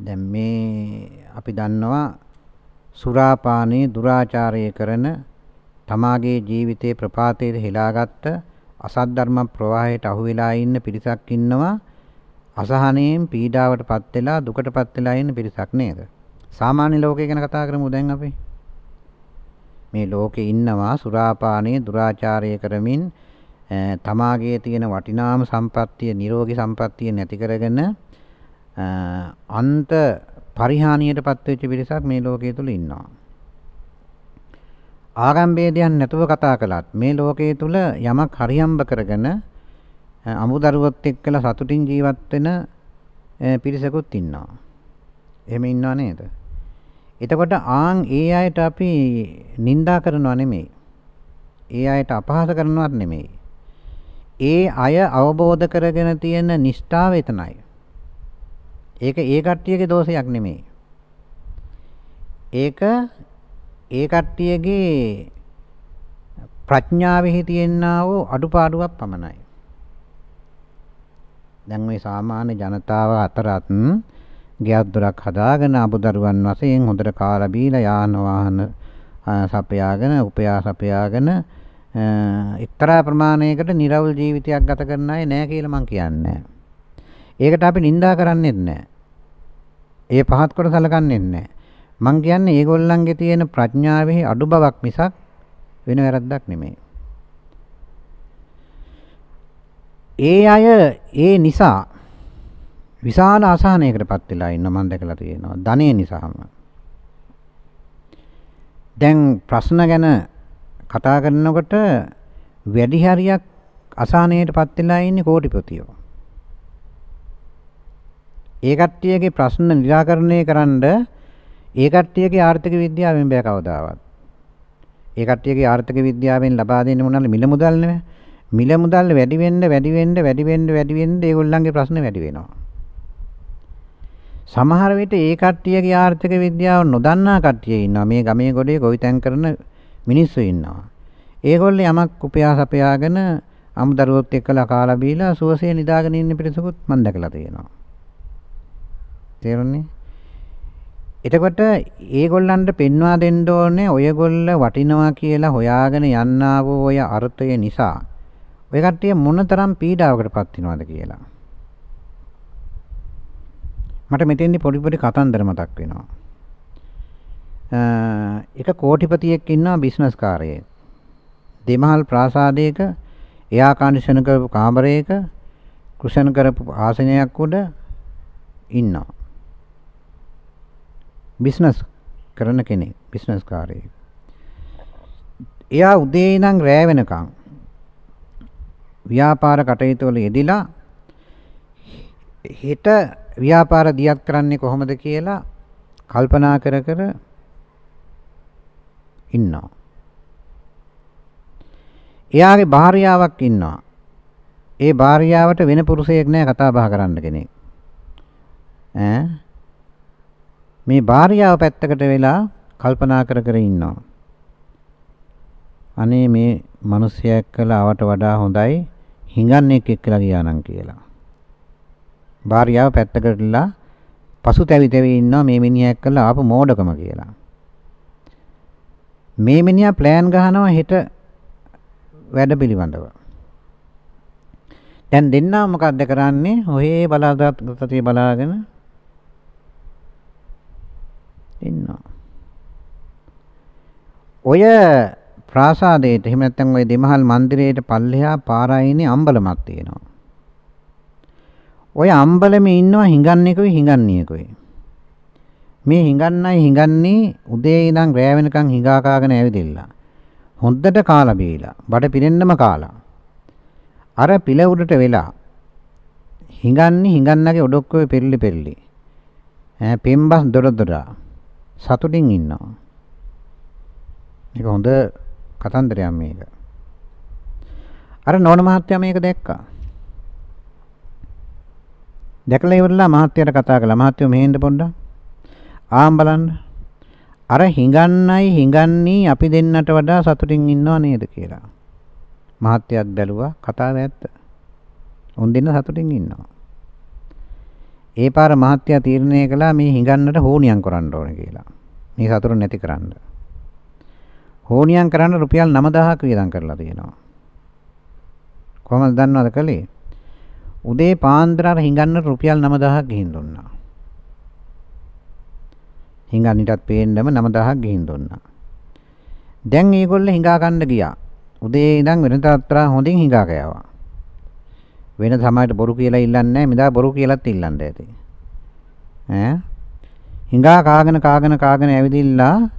දැන් මේ අපි දන්නවා සුරාපානේ දුරාචාරය කරන තමාගේ ජීවිතේ ප්‍රපාතයට හෙලාගත්ත අසත් ධර්ම ප්‍රවාහයට අහු වෙලා ඉන්න පිරිසක් ඉන්නවා අසහනයෙන් පීඩාවටපත් වෙලා දුකටපත් වෙලා ඉන්න පිරිසක් නේද සාමාන්‍ය ලෝකය ගැන කතා කරමු දැන් අපි මේ ලෝකේ ඉන්නවා සුරාපානේ දුරාචාරය කරමින් තමාගේ තියෙන වටිනාම සම්පත්තිය නිරෝගී සම්පත්තිය නැති කරගෙන අන්ත පරිහානියටපත් වෙච්ච පිරිසක් මේ ලෝකයේ තුල ඉන්නවා. ආගම්භේදයන් නැතුව කතා කළත් මේ ලෝකයේ තුල යමක් හරියම්බ කරගෙන අමුදරුවොත් එක්කලා සතුටින් ජීවත් වෙන පිරිසකුත් ඉන්නවා. එහෙම ඉන්නව නේද? එතකොට ආන් ඒ අයට අපි නිඳා කරනව නෙමෙයි. ඒ අයට අපහාස කරනවත් නෙමෙයි. ඒ අය අවබෝධ කරගෙන තියෙන නිෂ්ඨාව එතනයි. ඒක ඒ කට්ටියගේ දෝෂයක් නෙමෙයි. ඒක ඒ කට්ටියගේ ප්‍රඥාවෙහි තියෙනා වූ අඩුපාඩුවක් පමණයි. දැන් මේ සාමාන්‍ය ජනතාව අතරත් ගෙයක් දොරක් හදාගෙන අබුදරුවන් වශයෙන් හොඳට කාලා බීලා යාන වාහන සපයාගෙන උපයා සපයාගෙන එක්තරා ප්‍රමාණයකට නිර්වල් ජීවිතයක් ගත කරන අය නෑ කියලා මම කියන්නේ ඒකට අපි නිඳා කරන්නේත් නෑ. ඒ පහත් කොට සලකන්නේත් නෑ. මං කියන්නේ ඒගොල්ලන්ගේ තියෙන ප්‍රඥාවෙහි අඩු බවක් මිසක් වෙන වැරද්දක් නෙමෙයි. ඒ අය ඒ නිසා විශාල අසහනයකටපත් වෙලා ඉන්න මම දැකලා තියෙනවා. ධනෙ නිසාම. දැන් ප්‍රශ්න ගැන කතා කරනකොට වැඩි හරියක් අසහනයටපත් වෙලා ඉන්නේ කෝටිපතියෝ. ඒ කට්ටියගේ ප්‍රශ්න निराකරණය කරන්න ඒ කට්ටියගේ ආර්ථික විද්‍යාවෙන් බෑ කවදාවත්. ඒ කට්ටියගේ ආර්ථික විද්‍යාවෙන් ලබා දෙන්නේ මොනවාද මිල මුදල් නෙමෙයි. මිල මුදල් වැඩි වෙන්න වැඩි වෙන්න වැඩි වෙන්න වැඩි වෙන්න ඒගොල්ලන්ගේ ප්‍රශ්න වැඩි වෙනවා. සමහර විට ඒ කට්ටියගේ ආර්ථික විද්‍යාව නොදන්නා කට්ටිය ඉන්නවා. මේ ගමේ ගොඩේ ගොවිතැන් කරන මිනිස්සු ඉන්නවා. ඒගොල්ලෝ යමක් උපයාස අපයාගෙන අමුදරුවොත් එක්කලා කාලා බීලා සුවසේ නිදාගෙන ඉන්න පිරිසකුත් මම දැකලා තියෙනවා. තේරුණේ? එතකොට ඒගොල්ලන්ට පෙන්වා දෙන්න ඕනේ ඔයගොල්ල වටිනවා කියලා හොයාගෙන යන්නා වූ ඔය අර්ථය නිසා ඔය කට්ටිය මොනතරම් පීඩාවකටපත් වෙනවද කියලා. මට මෙතෙන්දි පොඩි පොඩි කතන්දර මතක් වෙනවා. එක කෝටිපතියෙක් ඉන්නවා බිස්නස් කාර්යයේ. දෙමහල් ප්‍රාසාදයක එයා කන්ඩිෂන් කරපු කාමරයක කුෂන් කරපු ආසනයක් උඩ ඉන්නවා. බිස්නස් කරන කෙනෙක් බිස්නස් කාර්යයක්. එයා උදේ ඉඳන් රෑ වෙනකන් ව්‍යාපාර කටයුතු වල යෙදිලා හෙට ව්‍යාපාර දියත් කරන්නේ කොහොමද කියලා කල්පනා කර කර ඉන්නවා. එයාගේ භාර්යාවක් ඉන්නවා. ඒ භාර්යාවට වෙන පුරුෂයෙක් නෑ කතා බහ කරන්න කෙනෙක්. ඈ මේ භාර්යාව පැත්තකට වෙලා කල්පනා කර කර ඉන්නවා. අනේ මේ මිනිස්සයා එක්කලා ආවට වඩා හොඳයි හිඟන්නේක් එක්කලා ගියා නම් කියලා. භාර්යාව පැත්තකටලා පසුතැවි තැවි ඉන්නවා මේ මිනිහා එක්කලා ආපු මෝඩකම කියලා. මේ මිනිහා ප්ලෑන් ගහනවා හෙට වැඩ පිළිබඳව. දැන් දෙන්නා මොකද්ද කරන්නේ? ඔහේ බලාගත්ත බලාගෙන ඉන්නවා. ඔය ප්‍රාසාදයට එහෙම නැත්නම් ওই දෙමහල් මන්දිරයට පල්ලෙහා පාරායිනේ අම්බලමක් තියෙනවා. ඔය අම්බලමේ ඉන්නවා හිඟන්නේකුයි හිඟන්නියෙකුයි. මේ හිඟන්නයි හිඟන්නේ උදේ ඉඳන් රෑ වෙනකන් හිඟා කාගෙන ඇවිදින්න. හොද්දට කාලා බීලා බඩ පිරෙන්නම කාලා. අර පිළ උඩට වෙලා හිඟන්නේ හිඟන්නගේ ඔඩොක්කේ පෙරලි පෙරලි. ඈ පෙම්බස් දොර දොරා සතුටින් ඉන්නවා. මේක හොඳ කතන්දරයක් මේක. අර නෝන මහත්තයා මේක දැක්කා. දැකලා ඉවරලා මහත්තයාට කතා කළා. මහත්තයෝ මෙහෙන්න පොඩ්ඩක්. ආම් බලන්න. අර හිඟන්නයි හිඟන්නී අපි දෙන්නට වඩා සතුටින් ඉන්නව නේද කියලා. මහත්තයාත් බැලුවා කතාව ඇත්ත. උන් දෙන්න සතුටින් ඉන්නවා. ඒ පාර මහත්තයා තීරණය කළා මේ හිඟන්නට හෝනියම් කරන්න ඕන කියලා. මේ සතුරු නැති කරන්න. හෝනියම් කරන්න රුපියල් 9000ක් වියදම් කරලා තියෙනවා. කොහමද දන්නවද කලේ? උදේ පාන්දර අර හිඟන්නට රුපියල් 9000ක් ගිහින් දුන්නා. හිඟන්නටත් පේන්නම 9000ක් ගිහින් දුන්නා. දැන් මේගොල්ලෝ හිඟා ගන්න ගියා. උදේ ඉඳන් වෙනතත් වඩා හොඳින් හිඟා ගෑවා. වෙන සමාජයට බොරු කියලා ඉල්ලන්නේ නැහැ. මෙදා බොරු කියලාත් ඉල්ලන්න ඇති. ඈ හිඟා කාගෙන කාගෙන කාගෙන ඇවිදිලා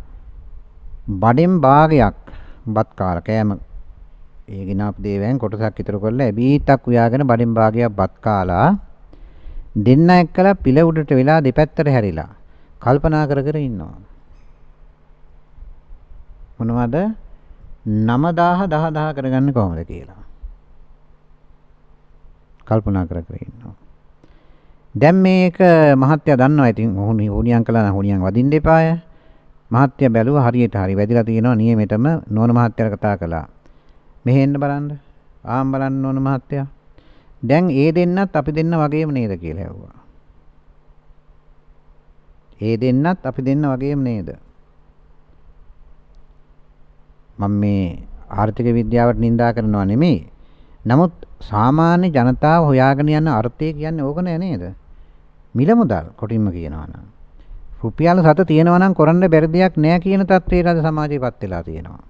බඩෙන් භාගයක් බත් කාලා කෑම ඒ ගිනාපු දේවයන් කොටසක් ඉතුරු කරලා ඇබීතක් උයාගෙන බඩෙන් භාගයක් බත් කාලා දෙන්න එක්කලා පිළ උඩට වෙලා දෙපැත්තට හැරිලා කල්පනා කර කර ඉන්නවා මොනවද 9000 10000 කරගන්නේ කොහොමද කියලා කල්පනා කර කර ඉන්නවා. දැන් මේක මහත්ය දන්නවා ඉතින් හුනියම් කළා නම් හුනියම් වදින්න එපාය. මහත්ය බැලුවා හරියට හරි වැදිලා තියෙනවා නියමෙටම නෝන මහත්යට කතා කළා. මෙහෙ එන්න බලන්න. ආම් බලන්න නෝන මහත්ය. දැන් ඒ දෙන්නත් අපි දෙන්න වගේම නේද කියලා ඇහුවා. ඒ දෙන්නත් අපි දෙන්න වගේම නේද? මම මේ ආර්ථික විද්‍යාවට නිඳා කරනවා නෙමෙයි. නමුත් සාමාන්‍ය ජනතාව හොයාගෙන යන අර්ථය කියන්නේ ඕක නෑ නේද? මිල මුදල් කොටින්ම කියනවා නම්. රුපියල් 7 තියෙනවා නම් කරන්න බැරි දෙයක් නෑ කියන තත්ත්වයට අද සමාජයපත් වෙලා තියෙනවා.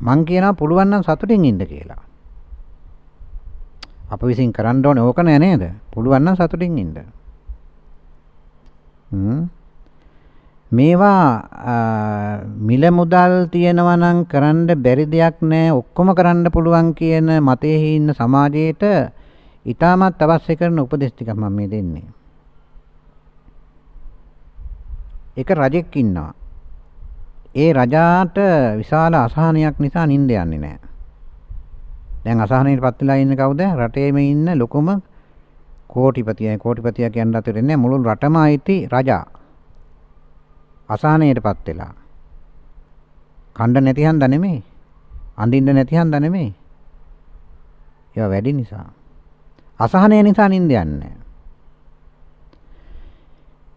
මං කියනවා පුළුවන් නම් සතුටින් ඉන්න කියලා. අප විසින් කරන්න ඕනේ ඕක නෑ නේද? පුළුවන් නම් සතුටින් ඉන්න. මේවා මිල මුදල් තියෙනවා නම් කරන්න බැරි දෙයක් නෑ ඔක්කොම කරන්න පුළුවන් කියන මතයේ ඉන්න සමාජයේට ඊටමත් අවශ්‍ය කරන උපදෙස් ටිකක් මම මේ දෙන්නේ. එක රජෙක් ඉන්නවා. ඒ රජාට විශාල අසහනයක් නිසා නිින්ද යන්නේ නැහැ. දැන් අසහනයට පත් වෙලා ඉන්නේ කවුද? රටේම ඉන්න ලොකුම කෝටිපතියයි කෝටිපතියා කියන්න අතරේ මුළු රටම අයිති රජා. අසහනයට පත් වෙලා. කණ්ඩ නැති හන්ද නෙමෙයි. අඳින්න නැති හන්ද නෙමෙයි. ඒවා වැඩි නිසා. අසහනය නිසා නිින්ද යන්නේ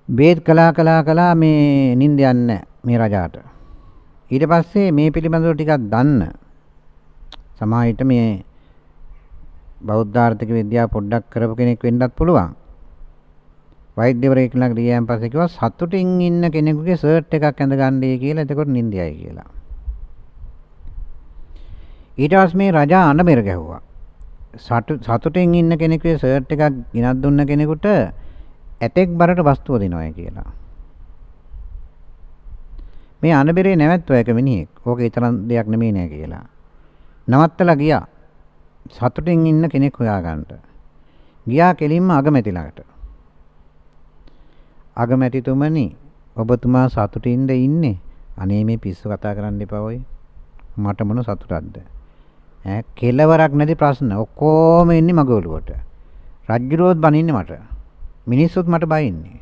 බේත් කලා කලා කලා මේ නිින්ද යන්නේ මේ රජාට. ඊට පස්සේ මේ පිළිබඳව ටිකක් දන්න සමාහිත මේ බෞද්ධ ආර්ථික විද්‍යාව පොඩ්ඩක් කරපු කෙනෙක් වෙන්නත් පුළුවන්. වෛද්‍යවරයෙක් ළඟ ගියාන් පස්සේ කිව්වා සතුටින් ඉන්න කෙනෙකුගේ ෂර්ට් එකක් ඇඳගන්නයි කියලා එතකොට නිින්දයයි කියලා. ඊට පස්සේ මේ රජා අඬ ගැහුවා. සතුටින් ඉන්න කෙනෙකුගේ ෂර්ට් එකක් ගෙනත් දුන්න කෙනෙකුට ඇතෙක් බරට වස්තුව දෙනවයි කියලා. මේ අනබෙරේ නැවැත්තුව එක මිනිහෙක්. ඕක ඊතරම් දෙයක් නෙමෙයි නෑ කියලා. නවත්තලා ගියා. සතුටින් ඉන්න කෙනෙක් හොයාගන්න. ගියා කෙලින්ම අගමැති ළඟට. අගමැතිතුමනි ඔබතුමා සතුටින්ද ඉන්නේ? අනේ මේ පිස්සු කතා කරන්න එපා ඔය. මට මොන සතුටක්ද? ඈ කෙලවරක් නැති ප්‍රශ්න ඔක්කොම ඉන්නේ මගේ ඔළුවට. රජ්ජුරුවොත් බනින්නේ මට. මිනිස්සුත් මට බයින්නේ.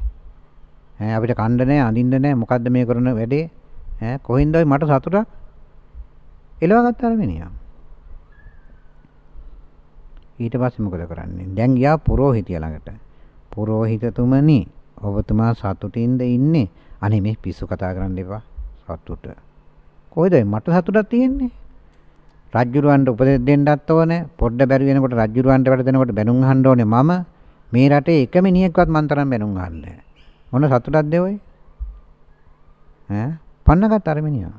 ඈ අපිට කණ්ඩ නැහැ, අඳින්න නැහැ. මොකද්ද මේ කරන වැඩේ? ඈ කොහින්ද මට සතුටක්? එලවගත්ත අර මිනිහා. ඊට පස්සේ මොකද කරන්නේ? දැන් ගියා පුරෝහිතය ළඟට. පුරෝහිතතුමනි, ඔබතුමා සතුටින්ද ඉන්නේ? අනේ මේ පිස්සු කතා කරන්න එපා. සතුට. කොයිද මට සතුටක් තියෙන්නේ? රජ්ජුරුවන්ට උපදෙස් දෙන්නත් ඕනේ. පොඩ්ඩ බැරි වෙනකොට රජ්ජුරුවන්ට වැඩ දෙනකොට බැනුම් අහන්න ඕනේ මම. මේ රටේ එක මිනිහෙක්වත් මන් තරම් බැනුම් අහන්නේ මොන සතුටක්ද ඔය? ඈ පන්නගත් අර මිනිහා.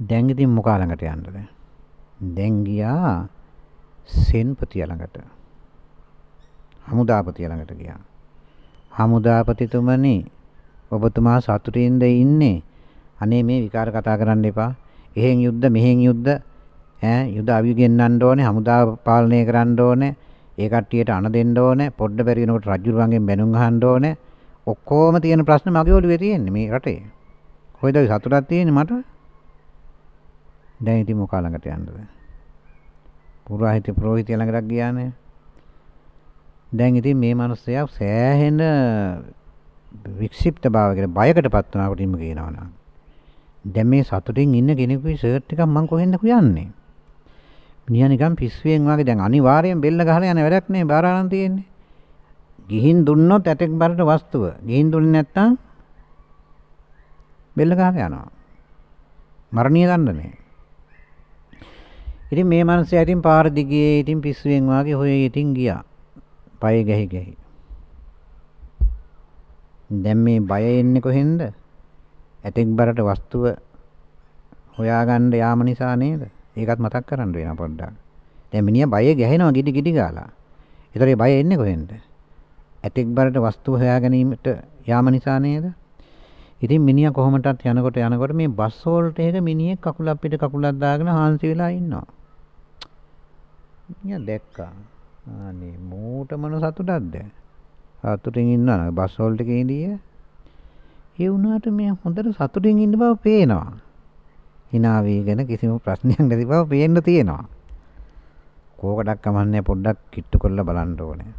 දැන් ඉතින් මොකා ළඟට යන්නද? දැන් ගියා සෙන්පතිය ළඟට. හමුදාපතිය ළඟට ගියා. හමුදාපතිතුමනි ඔබතුමා සතුටින්ද ඉන්නේ? අනේ මේ විකාර කතා කරන්න එපා. එහෙන් යුද්ධ මෙහෙන් යුද්ධ ඈ යුද අවි ගෙන්නන්න ඕනේ හමුදාව පාලනය කරන්න ඕනේ ඒ කට්ටියට අණ දෙන්න ඕනේ පොඩ්ඩ බැරි වෙනකොට රජුරුවන්ගෙන් බැනුම් අහන්න ඕනේ ඔක්කොම තියෙන ප්‍රශ්න මගේ ඔළුවේ තියෙන්නේ මේ රටේ. කොයිද සතුටක් තියෙන්නේ මට? දැන් ඉතින් මොකා ළඟට යන්නද? පුරාහිත ප්‍රෝහිතය ළඟට ගියානේ දැන් ඉතින් මේ මිනිස්සයා සෑහෙන වික්ෂිප්ත භාවයකට බයකටපත් වුණාට ඉන්න කියනවනම් දැන් මේ සතුටින් ඉන්න කෙනෙකුගේ ෂර්ට් එකක් මං කොහෙන්ද හොයන්නේ? මිනිහා නිකන් පිස්සුවෙන් වගේ දැන් අනිවාර්යෙන් බෙල්ල ගහලා යන වැඩක් නේ. බාරාරන් තියෙන්නේ. ගිහින් දුන්නොත් ඇටෙක් බරට වස්තුව. ගිහින් දුන්නේ නැත්තම් බෙල්ල ගහලා යනවා. මරණීය දඬනේ. ඉතින් මේ මිනිස්සයා ඉතින් පාර දිගේ ඉතින් පිස්සුවෙන් වගේ හොය ඉතින් ගියා. පය ගැහි ගැහි. දැන් මේ බය එන්නේ කොහෙන්ද? ඇතෙක් බරට වස්තුව හොයාගන්න යාම නිසා නේද? ඒකත් මතක් කරන්න වෙනවා පොඩ්ඩක්. දැන් මිනිහා බයේ ගැහෙනවා ගිඩි ගිඩි ගාලා. ඒතරේ බය එන්නේ කොහෙන්ද? ඇතෙක් බරට වස්තුව හොයා ගැනීමට යාම නිසා නේද? ඉතින් මිනිහා කොහොමදත් යනකොට යනකොට මේ බස් වලට එක මිනිහෙක් කකුලක් පිට කකුලක් දාගෙන හාන්සි වෙලා ඉන්නවා. මිනිහා දැක්කා. අනේ මූට මොන සතුටක්ද? සතුටින් ඉන්නවා බස් වලට කේදී ඒ වුණාට මේ හොඳට සතුටින් ඉන්න බව පේනවා. hina වේගෙන කිසිම ප්‍රශ්නයක් නැති බව පේන්න තියෙනවා. කෝකටක් කමන්නේ පොඩ්ඩක් කිට්ටු කරලා බලන්න ඕනේ.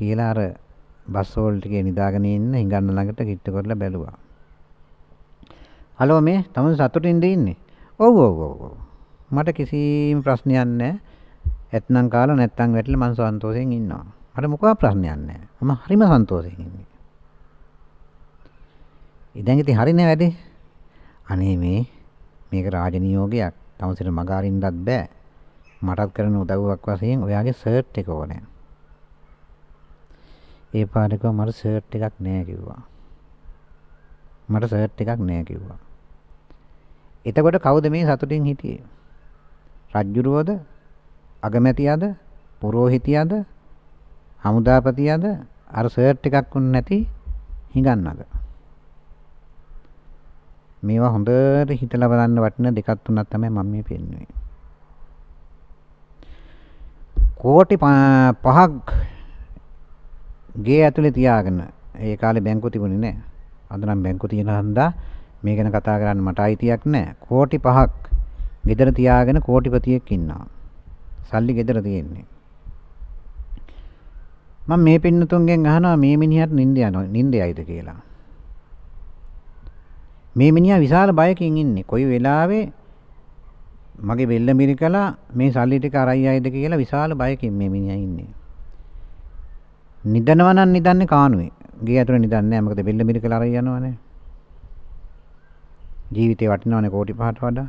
කියලා අර බස් හෝල් ටිකේ නිදාගෙන ඉන්න හිඟන්න ළඟට කිට්ටු කරලා බැලුවා. හලෝ මේ තමන් සතුටින්ද ඉන්නේ? ඔව් ඔව් ඔව්. මට කිසිම ප්‍රශ්නයක් නැහැ. ඇත්නම් කාලා නැත්නම් වැටිලා මං සන්තෝෂයෙන් ඉන්නවා. මට මොකක් ප්‍රශ්නයක් නැහැ. මම හරිම සන්තෝෂයෙන් ඉන්නේ. දැන් ඉතින් හරිනේ වැඩේ. අනේ මේ මේක රාජනියෝගයක්. තමසිට මග අරින්නත් බෑ. මටත් කරන උදව්වක් වශයෙන් ඔයාගේ ෂර්ට් එක ඕනේ. ඒ පාඩක මට ෂර්ට් එකක් නෑ කිව්වා. මට ෂර්ට් එකක් නෑ කිව්වා. එතකොට කවුද මේ සතුටින් හිටියේ? රජ්ජුරුවද? අගමැතියද? පුරෝහිතයද? හමුදාපතියද? අර සර්ට් එකක් උන් නැති හිඟන්නද? මේවා හොඳට හිතලා බලන්න වටින දෙකක් තුනක් තමයි මම මේ පෙන්වන්නේ. කෝටි පහක් ගේ ඇතුලේ තියාගෙන ඒ කාලේ බැංකුව තිබුණේ නැහැ. අද නම් බැංකුව තියෙන හන්දා මේ ගැන කතා කරන්න මට අයිතියක් නැහැ. කෝටි පහක් ගෙදර තියාගෙන කෝටිපතියෙක් ඉන්නවා. සල්ලි ගෙදර තියෙන්නේ. මම මේ පින්නතුන්ගෙන් අහනවා මේ මිනිහට නිින්ද යනවා නිින්දයයිද කියලා. මේ මිනිහා විශාල බයකින් ඉන්නේ. කොයි වෙලාවෙ මගේ බෙල්ල මිරිකලා මේ සල්ලි ටික අරයියයිද කියලා විශාල බයකින් මේ මිනිහා ඉන්නේ. නිදනවා නම් නිදන්නේ කානුවේ. ගේ ඇතුලේ නිදන්නේ නැහැ. මොකද බෙල්ල මිරිකලා අරයි යනවනේ. ජීවිතේ වටිනවනේ කෝටි පහට වඩා.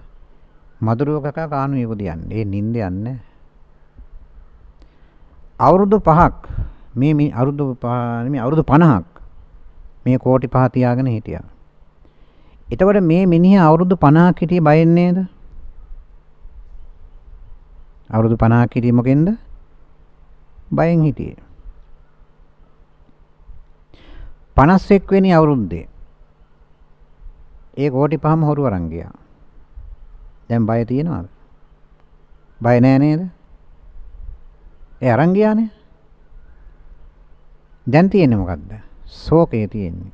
මధుරව කකා කානුවේ උදියන්නේ. ඒ නිින්ද යන්නේ. අවුරුදු 5ක් මේ අවුරුදු 5 නෙමෙයි අවුරුදු 50ක් මේ කෝටි පහ තියාගෙන හිටියා. එතකොට මේ මිනිහා අවුරුදු 50ක් හිටියේ බයෙන් නේද? අවුරුදු 50ක් හිටියේ මොකෙන්ද? බයෙන් හිටියේ. 51 වෙනි අවුරුද්දේ ඒ කෝටි පහම හොරු අරන් ගියා. දැන් බය තියෙනවද? බය නෑ නේද? ඒ අරන් ගියානේ. දැන් තියෙන්නේ මොකද්ද? ශෝකය තියෙන්නේ.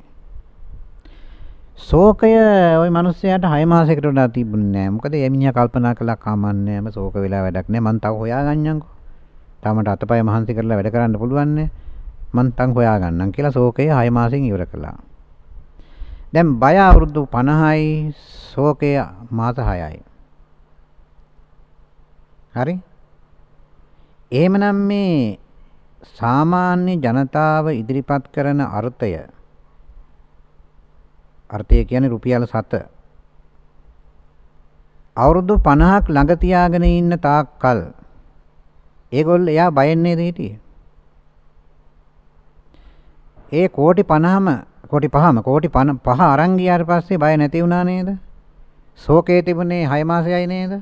ශෝකය ওই මිනිස්සයාට 6 මාසයකට වඩා තිබුණේ නැහැ. මොකද එමිණියා කල්පනා කළා කමන්නේ නැහැ. ශෝක වෙලා වැඩක් නැහැ. මං තව හොයාගන්නම්කෝ. තාමට අතපය මහන්සි කරලා වැඩ කරන්න පුළුවන් නේ. මං තන් හොයාගන්නම් කියලා ශෝකය 6 මාසෙන් ඉවර කළා. දැන් බය අවුරුදු 50යි ශෝකය මාස 6යි. හරි? එහෙමනම් මේ සාමාන්‍ය ජනතාව ඉදිරිපත් කරන අර්ථය අර්ථය කියන්නේ රුපියල් 7. අවුරුදු 50ක් ළඟ තියාගෙන ඉන්න තාක්කල් ඒගොල්ලෝ එයා බයෙන් නේද හිටියේ? ඒ කෝටි 50ම කෝටි 5ම කෝටි 5 අරන් ගියාට පස්සේ බය නැති වුණා නේද? ශෝකේ තිබුණේ 6 මාසයයි නේද?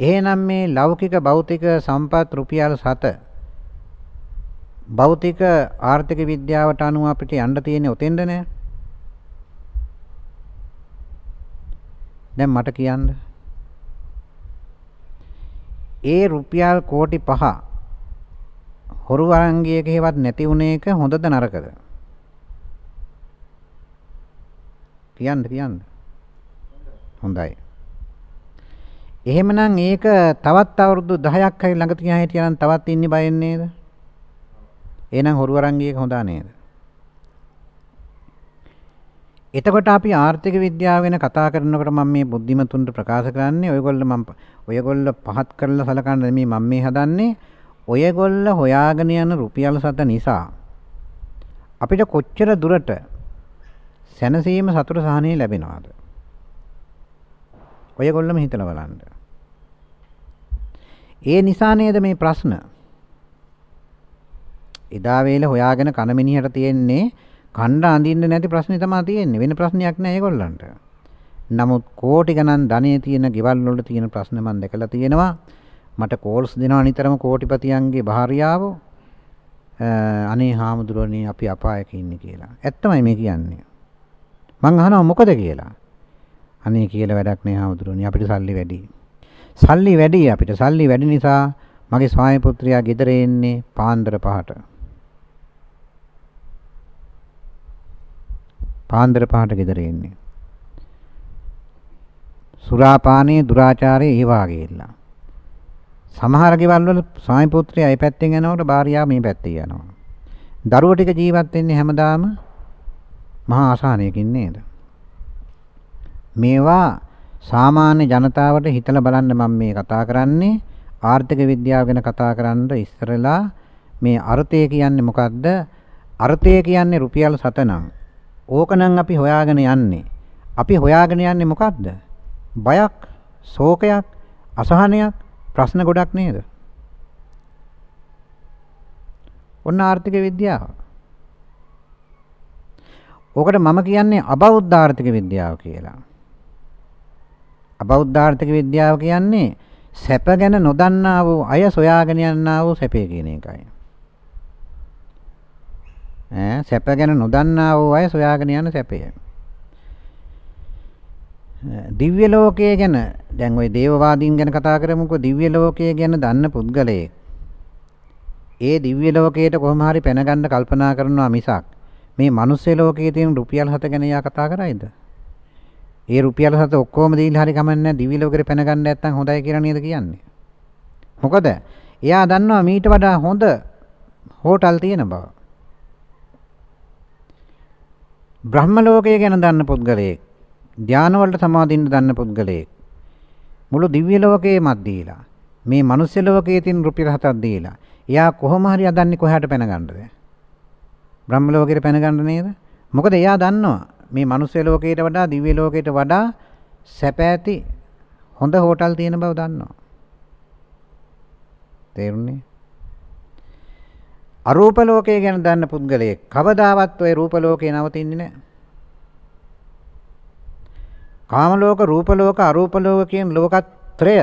එහෙනම් මේ ලෞකික භෞතික සම්පත් රුපියල් 7 භෞතික ආර්ථික විද්‍යාවට අනුව අපිට යන්න තියෙන්නේ ඔතෙන්ද නෑ? දැන් මට කියන්න. ඒ රුපියල් කෝටි 5 හොරු වරංගියකේවත් නැති වුණ එක හොඳද නරකද? කියන්න කියන්න. හොඳයි. එහෙමනම් ඒක තවත් අවුරුදු 10ක් හරි ළඟ තියා හිටියනම් තවත් ඉන්නේ බයෙන් නේද? එහෙනම් හොරු වරංගියක හොඳා නේද? එතකොට අපි ආර්ථික විද්‍යාව ගැන කතා කරනකොට මම මේ බුද්ධිමතුන්ට ප්‍රකාශ කරන්නේ ඔයගොල්ලෝ මම ඔයගොල්ලෝ පහත් කරලා සලකන්න නෙමෙයි මම මේ හදන්නේ ඔයගොල්ලෝ හොයාගෙන යන රුපියල් සත නිසා අපිට කොච්චර දුරට සැනසීම සතුට සහනය ලැබෙනවද ඔයගොල්ලෝම හිතලා බලන්න ඒ නිසා නේද මේ ප්‍රශ්න එදා වේල හොයාගෙන කන මිනිහට තියෙන්නේ කණ්ඩ අඳින්න නැති ප්‍රශ්නේ තමයි තියෙන්නේ. වෙන ප්‍රශ්නයක් නෑ ඒගොල්ලන්ට. නමුත් කෝටි ගණන් ධනෙ තියෙන ගෙවල් වල තියෙන ප්‍රශ්න මම දැකලා තියෙනවා. මට කෝල්ස් දෙනවා නිතරම කෝටිපතියන්ගේ භාර්යාව අනේ හාමුදුරනේ අපි අපායක ඉන්නේ කියලා. ඇත්තමයි මේ කියන්නේ. මං අහනවා මොකද කියලා. අනේ කියලා වැඩක් නෑ හාමුදුරනේ අපිට සල්ලි වැඩි. සල්ලි වැඩි අපිට. සල්ලි වැඩි නිසා මගේ ස්වාමි පුත්‍රයා ගෙදර එන්නේ පාන්දර පහට. පාන්දර පහට ගෙදර එන්නේ. සුරාපානයේ දුරාචාරයේ ඒ වාගේilla. සමහර ගෙවල් වල ස්වාමි පුත්‍රයා ඒ පැත්තෙන් යනකොට භාර්යාව මේ පැත්තේ යනවා. දරුවෝ ටික ජීවත් වෙන්නේ හැමදාම මහා ආසානයකින් නේද? මේවා සාමාන්‍ය ජනතාවට හිතලා බලන්න මම මේ කතා කරන්නේ ආර්ථික විද්‍යාව ගැන කතා කරන්න ඉස්සරලා මේ අර්ථය කියන්නේ මොකක්ද? අර්ථය කියන්නේ රුපියල් 7 නම් ඕකනම් අපි හොයාගෙන යන්නේ. අපි හොයාගෙන යන්නේ මොකද්ද? බයක්, ශෝකයක්, අසහනයක්, ප්‍රශ්න ගොඩක් නේද? ඔන්න ආර්ථික විද්‍යාව. ඕකට මම කියන්නේ අබෞද්ධ ආර්ථික විද්‍යාව කියලා. අබෞද්ධ ආර්ථික විද්‍යාව කියන්නේ සැප ගැන නොදන්නා වූ අය සොයාගෙන යන්නා වූ සැපේ කියන එකයි. ඈ සැප ගැන නොදන්නා වූ අය සොයාගෙන යන සැපය. දිව්‍ය ලෝකයේ ගැන දැන් ওই දේවවාදීන් ගැන කතා කරමුකෝ දිව්‍ය ලෝකයේ ගැන දන්න පුද්ගලයෙක් ඒ දිව්‍ය ලෝකයට කොහොම හරි පැනගන්න කල්පනා කරනවා මිසක් මේ මිනිස් ලෝකයේ තියෙන රුපියල් 7 ගැන යා කතා කරයිද? ඒ රුපියල් 7 ඔක්කොම දීලා හරි කමන්නේ දිව්‍ය ලෝකෙට පැනගන්න නැත්නම් හොඳයි කියලා නේද කියන්නේ? මොකද එයා දන්නවා මීට වඩා හොඳ හෝටල් තියෙන බව. බ්‍රහ්ම ලෝකය ගැන දන්න පුද්ගලයෙක් ධාන වලට සමාදින්න දන්න පුද්ගලයෙක් මුළු දිව්‍ය ලෝකයේමත් දීලා මේ මනුස්ස ලෝකයේ තියෙන රුපියල් 7ක් දීලා එයා කොහොම හරි අදන්නේ කොහාට පැනගන්නද? බ්‍රහ්ම ලෝකෙට පැනගන්න නේද? මොකද එයා දන්නවා මේ මනුස්ස ලෝකයට වඩා දිව්‍ය ලෝකයට වඩා සැප ඇති හොඳ හෝටල් තියෙන බව දන්නවා. තේරුණේ? අරූප ලෝකය ගැන දන්න පුද්ගලයෙක් කවදාවත් ওই රූප ලෝකේ නවතින්නේ නැහැ. කාම ලෝක, රූප ලෝක, අරූප ලෝක කියන ලෝකත්‍රය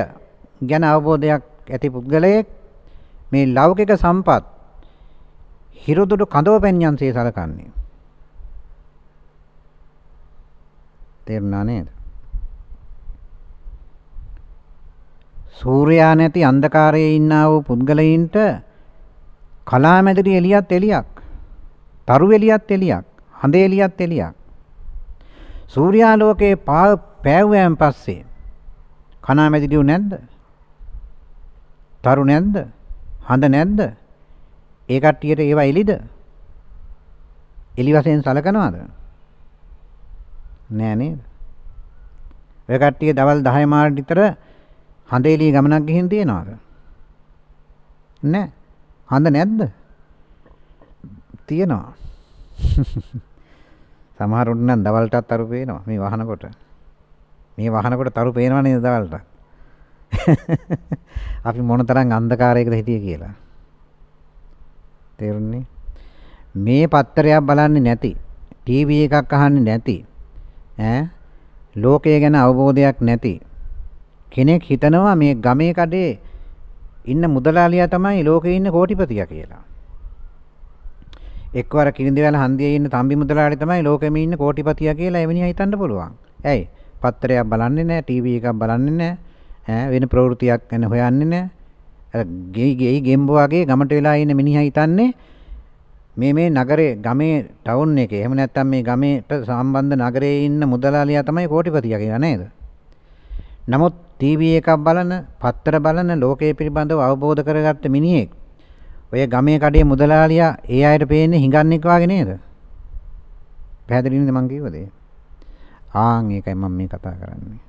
ගැන අවබෝධයක් ඇති පුද්ගලයෙක් මේ ලෞකික සම්පත් හිරුදුඩු කඳව පැඤ්ඤන්සේ සලකන්නේ. තේරුණා නේද? සූර්යයා නැති අන්ධකාරයේ ඉන්නා වූ පුද්ගලයින්ට කලාමැදිරි එළියත් එළියක්. තරු එළියත් එළියක්. හඳ එළියත් එළියක්. සූර්යාලෝකයේ පෑවුවයන් පස්සේ කනාමැදිරියු නැද්ද? තරු නැද්ද? හඳ නැද්ද? ඒ කට්ටියට ඒවා එලිද? එලි වශයෙන් සලකනවාද? නෑ නේද? ඔය කට්ටිය දවල් 10 මාට විතර හඳ එළිය ගමනක් ගිහින් තියනවාද? නෑ. හඳ නැද්ද? තියෙනවා. සමහරුන් නම් දවල්ටත් තරු පේනවා මේ වහනකොට. මේ වහනකොට තරු පේනව නේද දවල්ට? අපි මොනතරම් අන්ධකාරයකද හිටියේ කියලා. තේරුණේ? මේ පත්තරයක් බලන්නේ නැති, ටීවී එකක් අහන්නේ නැති, ඈ ලෝකය ගැන අවබෝධයක් නැති කෙනෙක් හිතනවා මේ ගමේ කඩේ ඉන්න මුදලාලියා තමයි ලෝකේ ඉන්න කෝටිපතියා කියලා. එක්වර කිරිඳිවැල හන්දියේ ඉන්න තම්බි මුදලාලි තමයි ලෝකෙම ඉන්න කෝටිපතියා කියලා එවැනියා හිතන්න පුළුවන්. ඇයි? පත්තරයක් බලන්නේ නැහැ, ටීවී එකක් බලන්නේ නැහැ, ඈ වෙන ප්‍රවෘත්තියක් ගැන හොයන්නේ නැහැ. අර ගෙයි ගෙයි ගෙම්බෝ වගේ ගමට වෙලා ඉන්න මිනිහා හිතන්නේ මේ මේ නගරේ ගමේ ටවුන් එකේ එහෙම නැත්නම් මේ ගමේට සම්බන්ධ නගරේ ඉන්න මුදලාලියා තමයි කෝටිපතියා කියලා නේද? නමුත් ටීවී එකක් බලන, පත්තර බලන ලෝකයේ පිළිබඳව අවබෝධ කරගත්ත මිනිහෙක් ඔය ගමේ කඩේ මුදලාලියා ඒ අයට පේන්නේ හිඟන්නෙක් වගේ නේද? පැහැදිලි නේද මං කිව්ව දේ? ආන් ඒකයි මම මේ කතා කරන්නේ.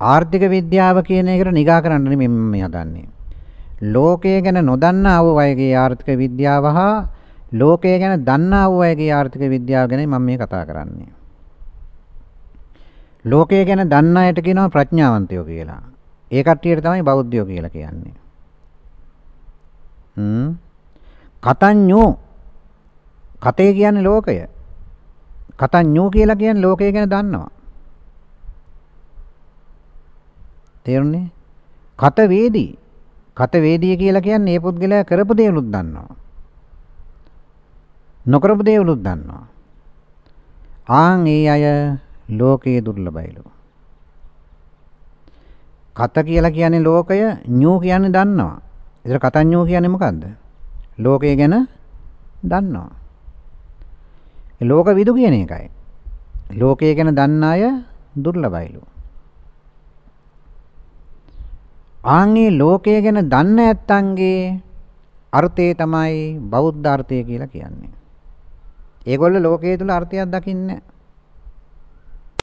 ආර්ථික විද්‍යාව කියන එකට නිගා කරන්න නෙමෙයි මම හදන්නේ. ලෝකය ගැන නොදන්නා වූ අයගේ ආර්ථික විද්‍යාව හා ලෝකය ගැන දන්නා වූ අයගේ ආර්ථික විද්‍යාව ගැන මම මේ කතා කරන්නේ. ලෝකය ගැන දන්න අයට කියනවා ප්‍රඥාවන්තයෝ කියලා. ඒ කට්ටියට තමයි බෞද්ධයෝ කියලා කියන්නේ. හ්ම්. කතඤ්ඤෝ කතේ කියන්නේ ලෝකය. කතඤ්ඤෝ කියලා කියන්නේ ලෝකය ගැන දන්නවා. තේරුණේ? කත වේදී. කත වේදී කියලා කියන්නේ මේ පුද්ගලයා කරපු දේවලුත් දන්නවා. නොකරපු දේවලුත් දන්නවා. ආන් ඒ අය ලෝකයේ දුර්ලභයිලු. කත කියලා කියන්නේ ලෝකය, ඤූ කියන්නේ දන්නවා. ඒතර කතඤ්ඤෝ කියන්නේ මොකද්ද? ලෝකය ගැන දන්නවා. ලෝක විදු කියන එකයි. ලෝකය ගැන දන්න අය දුර්ලභයිලු. ආන්ගේ ලෝකය ගැන දන්න ඇත්තන්ගේ අර්ථය තමයි බෞද්ධ අර්ථය කියලා කියන්නේ. ඒගොල්ලෝ ලෝකයේ තුල අර්ථයක් දකින්නේ